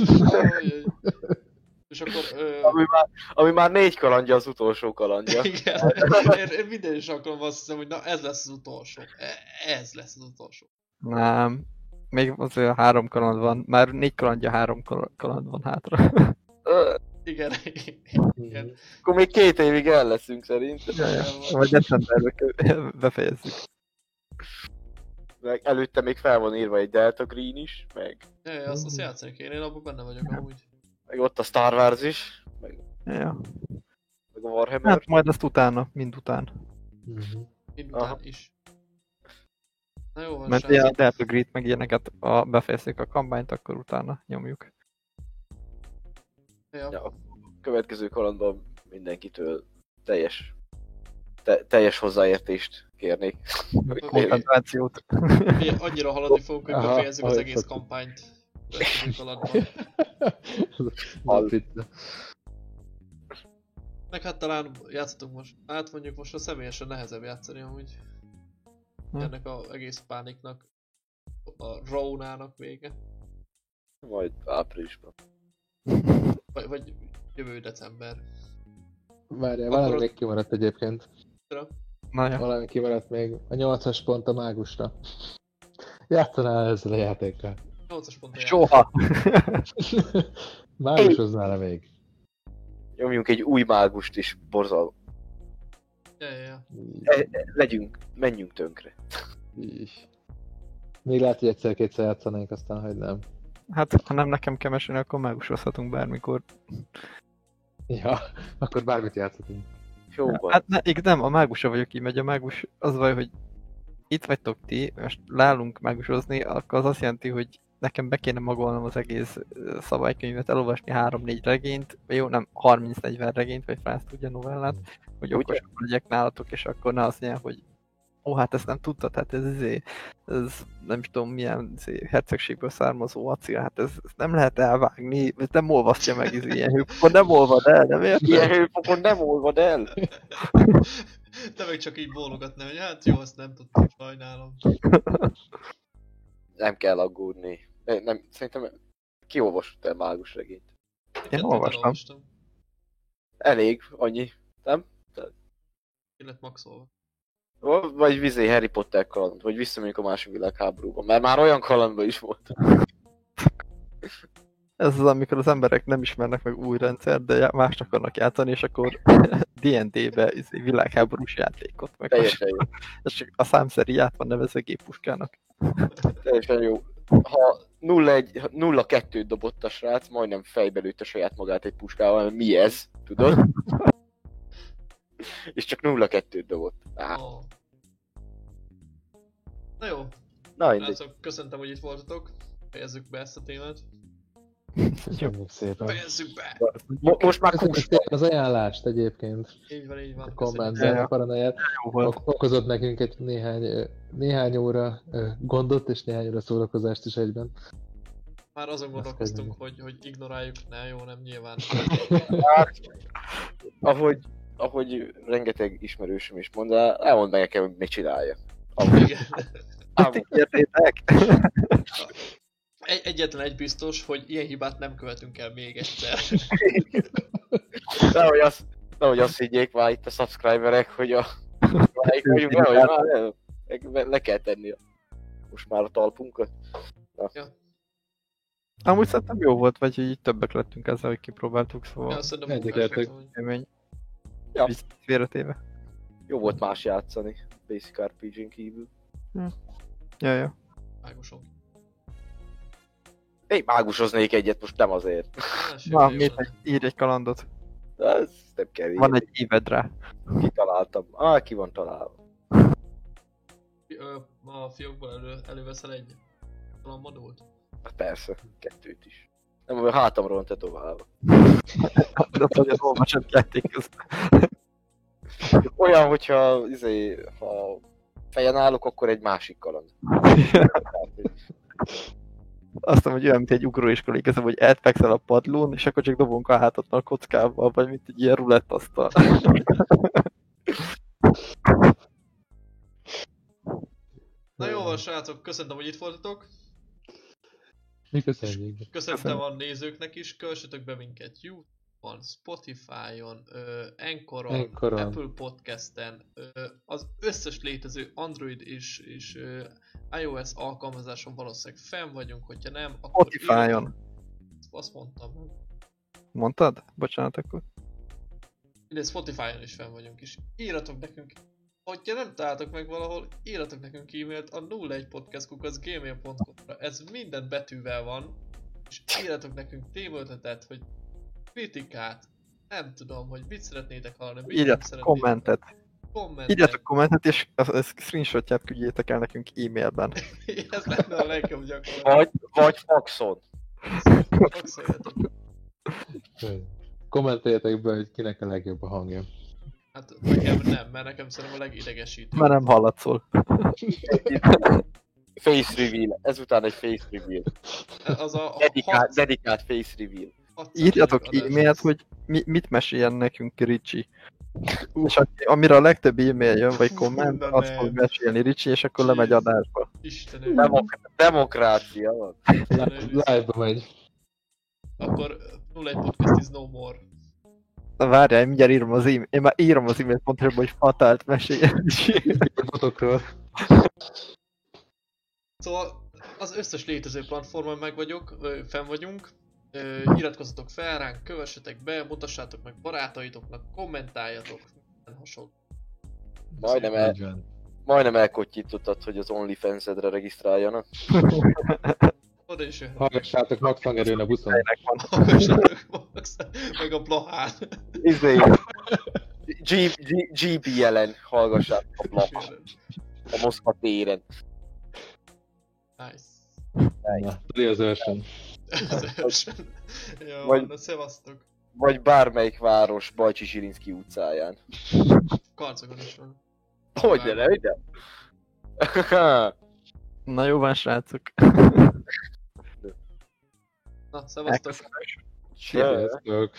És akkor... Ö, Ami már, ami már négy kalandja az utolsó kalandja. igen, én, én minden is alkalom azt hiszem, hogy na ez lesz az utolsó. E- Ez lesz az utolsó. Nem. Még azért három kaland van. Már négy kalandja, három kal- kaland van hátra. Igen. Igen. Akkor még két évig el leszünk szerintem. Ja, ja. Vagy decemberben kö- befejezzük. Meg előtte még fel van írva egy Delta Green is, meg, Ja, ja, azt, azt játszani kéne, én abban benne vagyok amúgy. Meg ott a Star Wars is, meg, Ja. meg a Warhammer. Hát majd azt utána, mind után. Mhm. Mindután Aha. is. Na jó van, Mert srácok. ilyen Delta Grid meg ilyeneket, a, befejezzük a kampányt, akkor utána nyomjuk. Ja. Ja, a következő kalandban mindenkitől teljes, te, teljes hozzáértést kérnék. Koncentrációt. Annyira haladni fogunk, hogy befejezzük az egész kampányt. Következő kalandban. Ez a pizza. Meg hát talán játszhatunk most. Hát mondjuk most a személyesen nehezebb játszani amúgy. Hm. Ennek az egész pániknak. A Rónának vége. Majd áprilisban. Vagy, vagy jövő december. Várjál, Akkor valami ott- még kimaradt egyébként. Na ja. Valami kimaradt még. A 8-as pont a mágusra. Játszanál ezzel a játékkal. 8-as pont a játék. Soha! Mágus hoznál még? Nyomjunk egy új mágust is, borzal. Ja, ja, ja. Legyünk, menjünk tönkre. Is. Még lehet, hogy egyszer-kétszer játszanék, aztán hogy nem. Hát, ha nem nekem kell mesélni, akkor mágusozhatunk bármikor. Ja, akkor bármit játszhatunk. Jó van. Hát ne, igaz, nem, a mágusa vagyok így megy. A mágus az vagy, hogy itt vagytok ti, most leállunk mágusozni, akkor az azt jelenti, hogy nekem be kéne magolnom az egész szabálykönyvet, elolvasni 3-4 regényt, vagy jó, nem 30-40 regényt, vagy franc tudja novellát, hogy okos legyek nálatok, és akkor ne azt mondják, hogy ó, hát ezt nem tudtad, hát ez, ez, ez nem is tudom milyen izé, hercegségből származó acél, hát ez, ez nem lehet elvágni, ez nem olvasztja meg ez ilyen hőfokon, nem olvad el, nem érted? Ilyen hőfokon nem olvad el. Te meg csak így bólogatni, hogy hát jó, azt nem tudtam, sajnálom. Nem kell aggódni. Nem, nem szerintem kiolvasott el mágus regényt. Kettőt olvastam. Elég, annyi. Ki lett maxolva. Vagy vizé Harry Potter kaland, vagy visszamegyünk a második világháborúba, mert már olyan kalandban is volt. Ez az, amikor az emberek nem ismernek meg új rendszer, de mást akarnak játszani, és akkor D&D-be izé, világháborús játékot. Meg Teljesen jó. ez csak a számszeri át van nevezve géppuskának. Teljesen jó. Ha 0-1, 0-2 dobott a srác, majdnem fejbe lőtte saját magát egy puskával, mi ez? Tudod? És csak 0-2 dobott. Á, Oh. Na jó, na mindegy. srácok, köszöntem, hogy itt voltatok. Fejezzük be ezt a témát. Köszönjük szépen. Fejezzük be! Mo- most már szépen az ajánlást egyébként. Így van, így van. A kommentben a paranoiát. Okozott nekünk egy néhány, néhány óra gondot és néhány óra szórakozást is egyben. Már azon gondolkoztunk, hogy, hogy ignoráljuk. Ne, jó, nem nyilván. Ahogy, ahogy rengeteg ismerősöm is mond, el- elmond meg nekem, hogy mit csinálja. Ahogy, Igen. elmond. Értétek? Egy, egyetlen egy biztos, hogy ilyen hibát nem követünk el még egyszer. Nehogy azt, nehogy azt higgyék már itt a subscriberek, hogy a... Melyik vagyunk, nehogy már. Le, le kell tenni a, most már a talpunkat. Amúgy szerintem jó volt, vagy hogy így többek lettünk ezzel, hogy kipróbáltuk, szóval Ja, szerintem vagy. élmény. Ja. Félretéve. Jó volt más játszani, Basic RPG-n kívül. Ja, ja. Mágusok. Én mágusoznék egyet, most nem azért. Na, mit jó. egy, kalandot. Ez nem kell Van írni. egy éved rá. Kitaláltam. Ah, ki van találva. Ö, A fiókból elő, előveszel egy modult. Hát persze, kettőt is. Nem, a hátamról van tetoválva. De hogy az játék közben. Olyan, hogyha izé, ha fejen állok, akkor egy másik kaland. Azt mondom, hogy olyan, mint egy ugróiskola, igazából, hogy elfekszel a padlón, és akkor csak dobunk a hátatlan kockával, vagy mint egy ilyen rulett asztal. Na jó van srácok, köszönöm, hogy itt voltatok. Mi köszönjük. Köszöntöm a nézőknek is, kövessetek be minket Youtube-on, Spotify-on, ö, Anchoron, Anchoron. Apple Podcast-en, az összes létező Android és, és iOS alkalmazáson valószínűleg fenn vagyunk, hogyha nem, akkor... Spotify-on. Azt mondtam? Mondtad? Bocsánat, akkor. Ide Spotify-on is fenn vagyunk is. Írjatok nekünk, hogyha nem találtok meg valahol, írjatok nekünk e-mailt a 01podcastkukacgmail.com-ra. Ez minden betűvel van, és írjatok nekünk témaötletet, hogy kritikát, nem tudom, hogy mit szeretnétek hallani, mit Írjatok szeretnétek kommentet. Kommentet. Írjatok kommentet, és a, a screenshotját küldjétek el nekünk e-mailben. Ez lenne a legjobb gyakorlat. Vagy, vagy faxon. Kommenteljetek be, hogy kinek a legjobb a hangja. Hát nekem nem, mert nekem szerintem a legidegesítőbb. Mert nem hallatszol. Face reveal. Ezután egy face reveal. Az a, a Dedikált, dedikált face reveal. Írjatok e-mailt, hogy mi, mit meséljen nekünk Ricsi. És aki- amire a legtöbb e-mail jön, vagy komment, azt fog mesélni Ricsi, és akkor lemegy adásba. Istenem. Demok- demokrácia van. Live-ba megy. Akkor 01 podcast is no more. Na várjál, én mindjárt írom az e-mail. Én már írom az e-mailt pontosabban, hogy fatált meséljen Ricsi. Fotokról. Szóval az összes létező platformon meg vagyok, fenn vagyunk. Iratkozzatok fel ránk, kövessetek be, mutassátok meg barátaitoknak, kommentáljatok, minden hasonló. Majdnem, el, majdnem elkottyítottad, hogy az OnlyFans-edre regisztráljanak. Oda is jöhet. Hallgassátok Max hangerőn a buszon. Hallgassatok Max, meg a Blahán. Izé. G, G, GB jelen hallgassák a blog a Moszkva téren. Nice. Na, Tuli az őrsön. Jó, Vagy- na szevasztok. Vagy bármelyik város Bajcsi Zsilinszki utcáján. Karcokon is van. Hogy de ne, ide? Na jó van, srácok. Na, szevasztok. Sziasztok!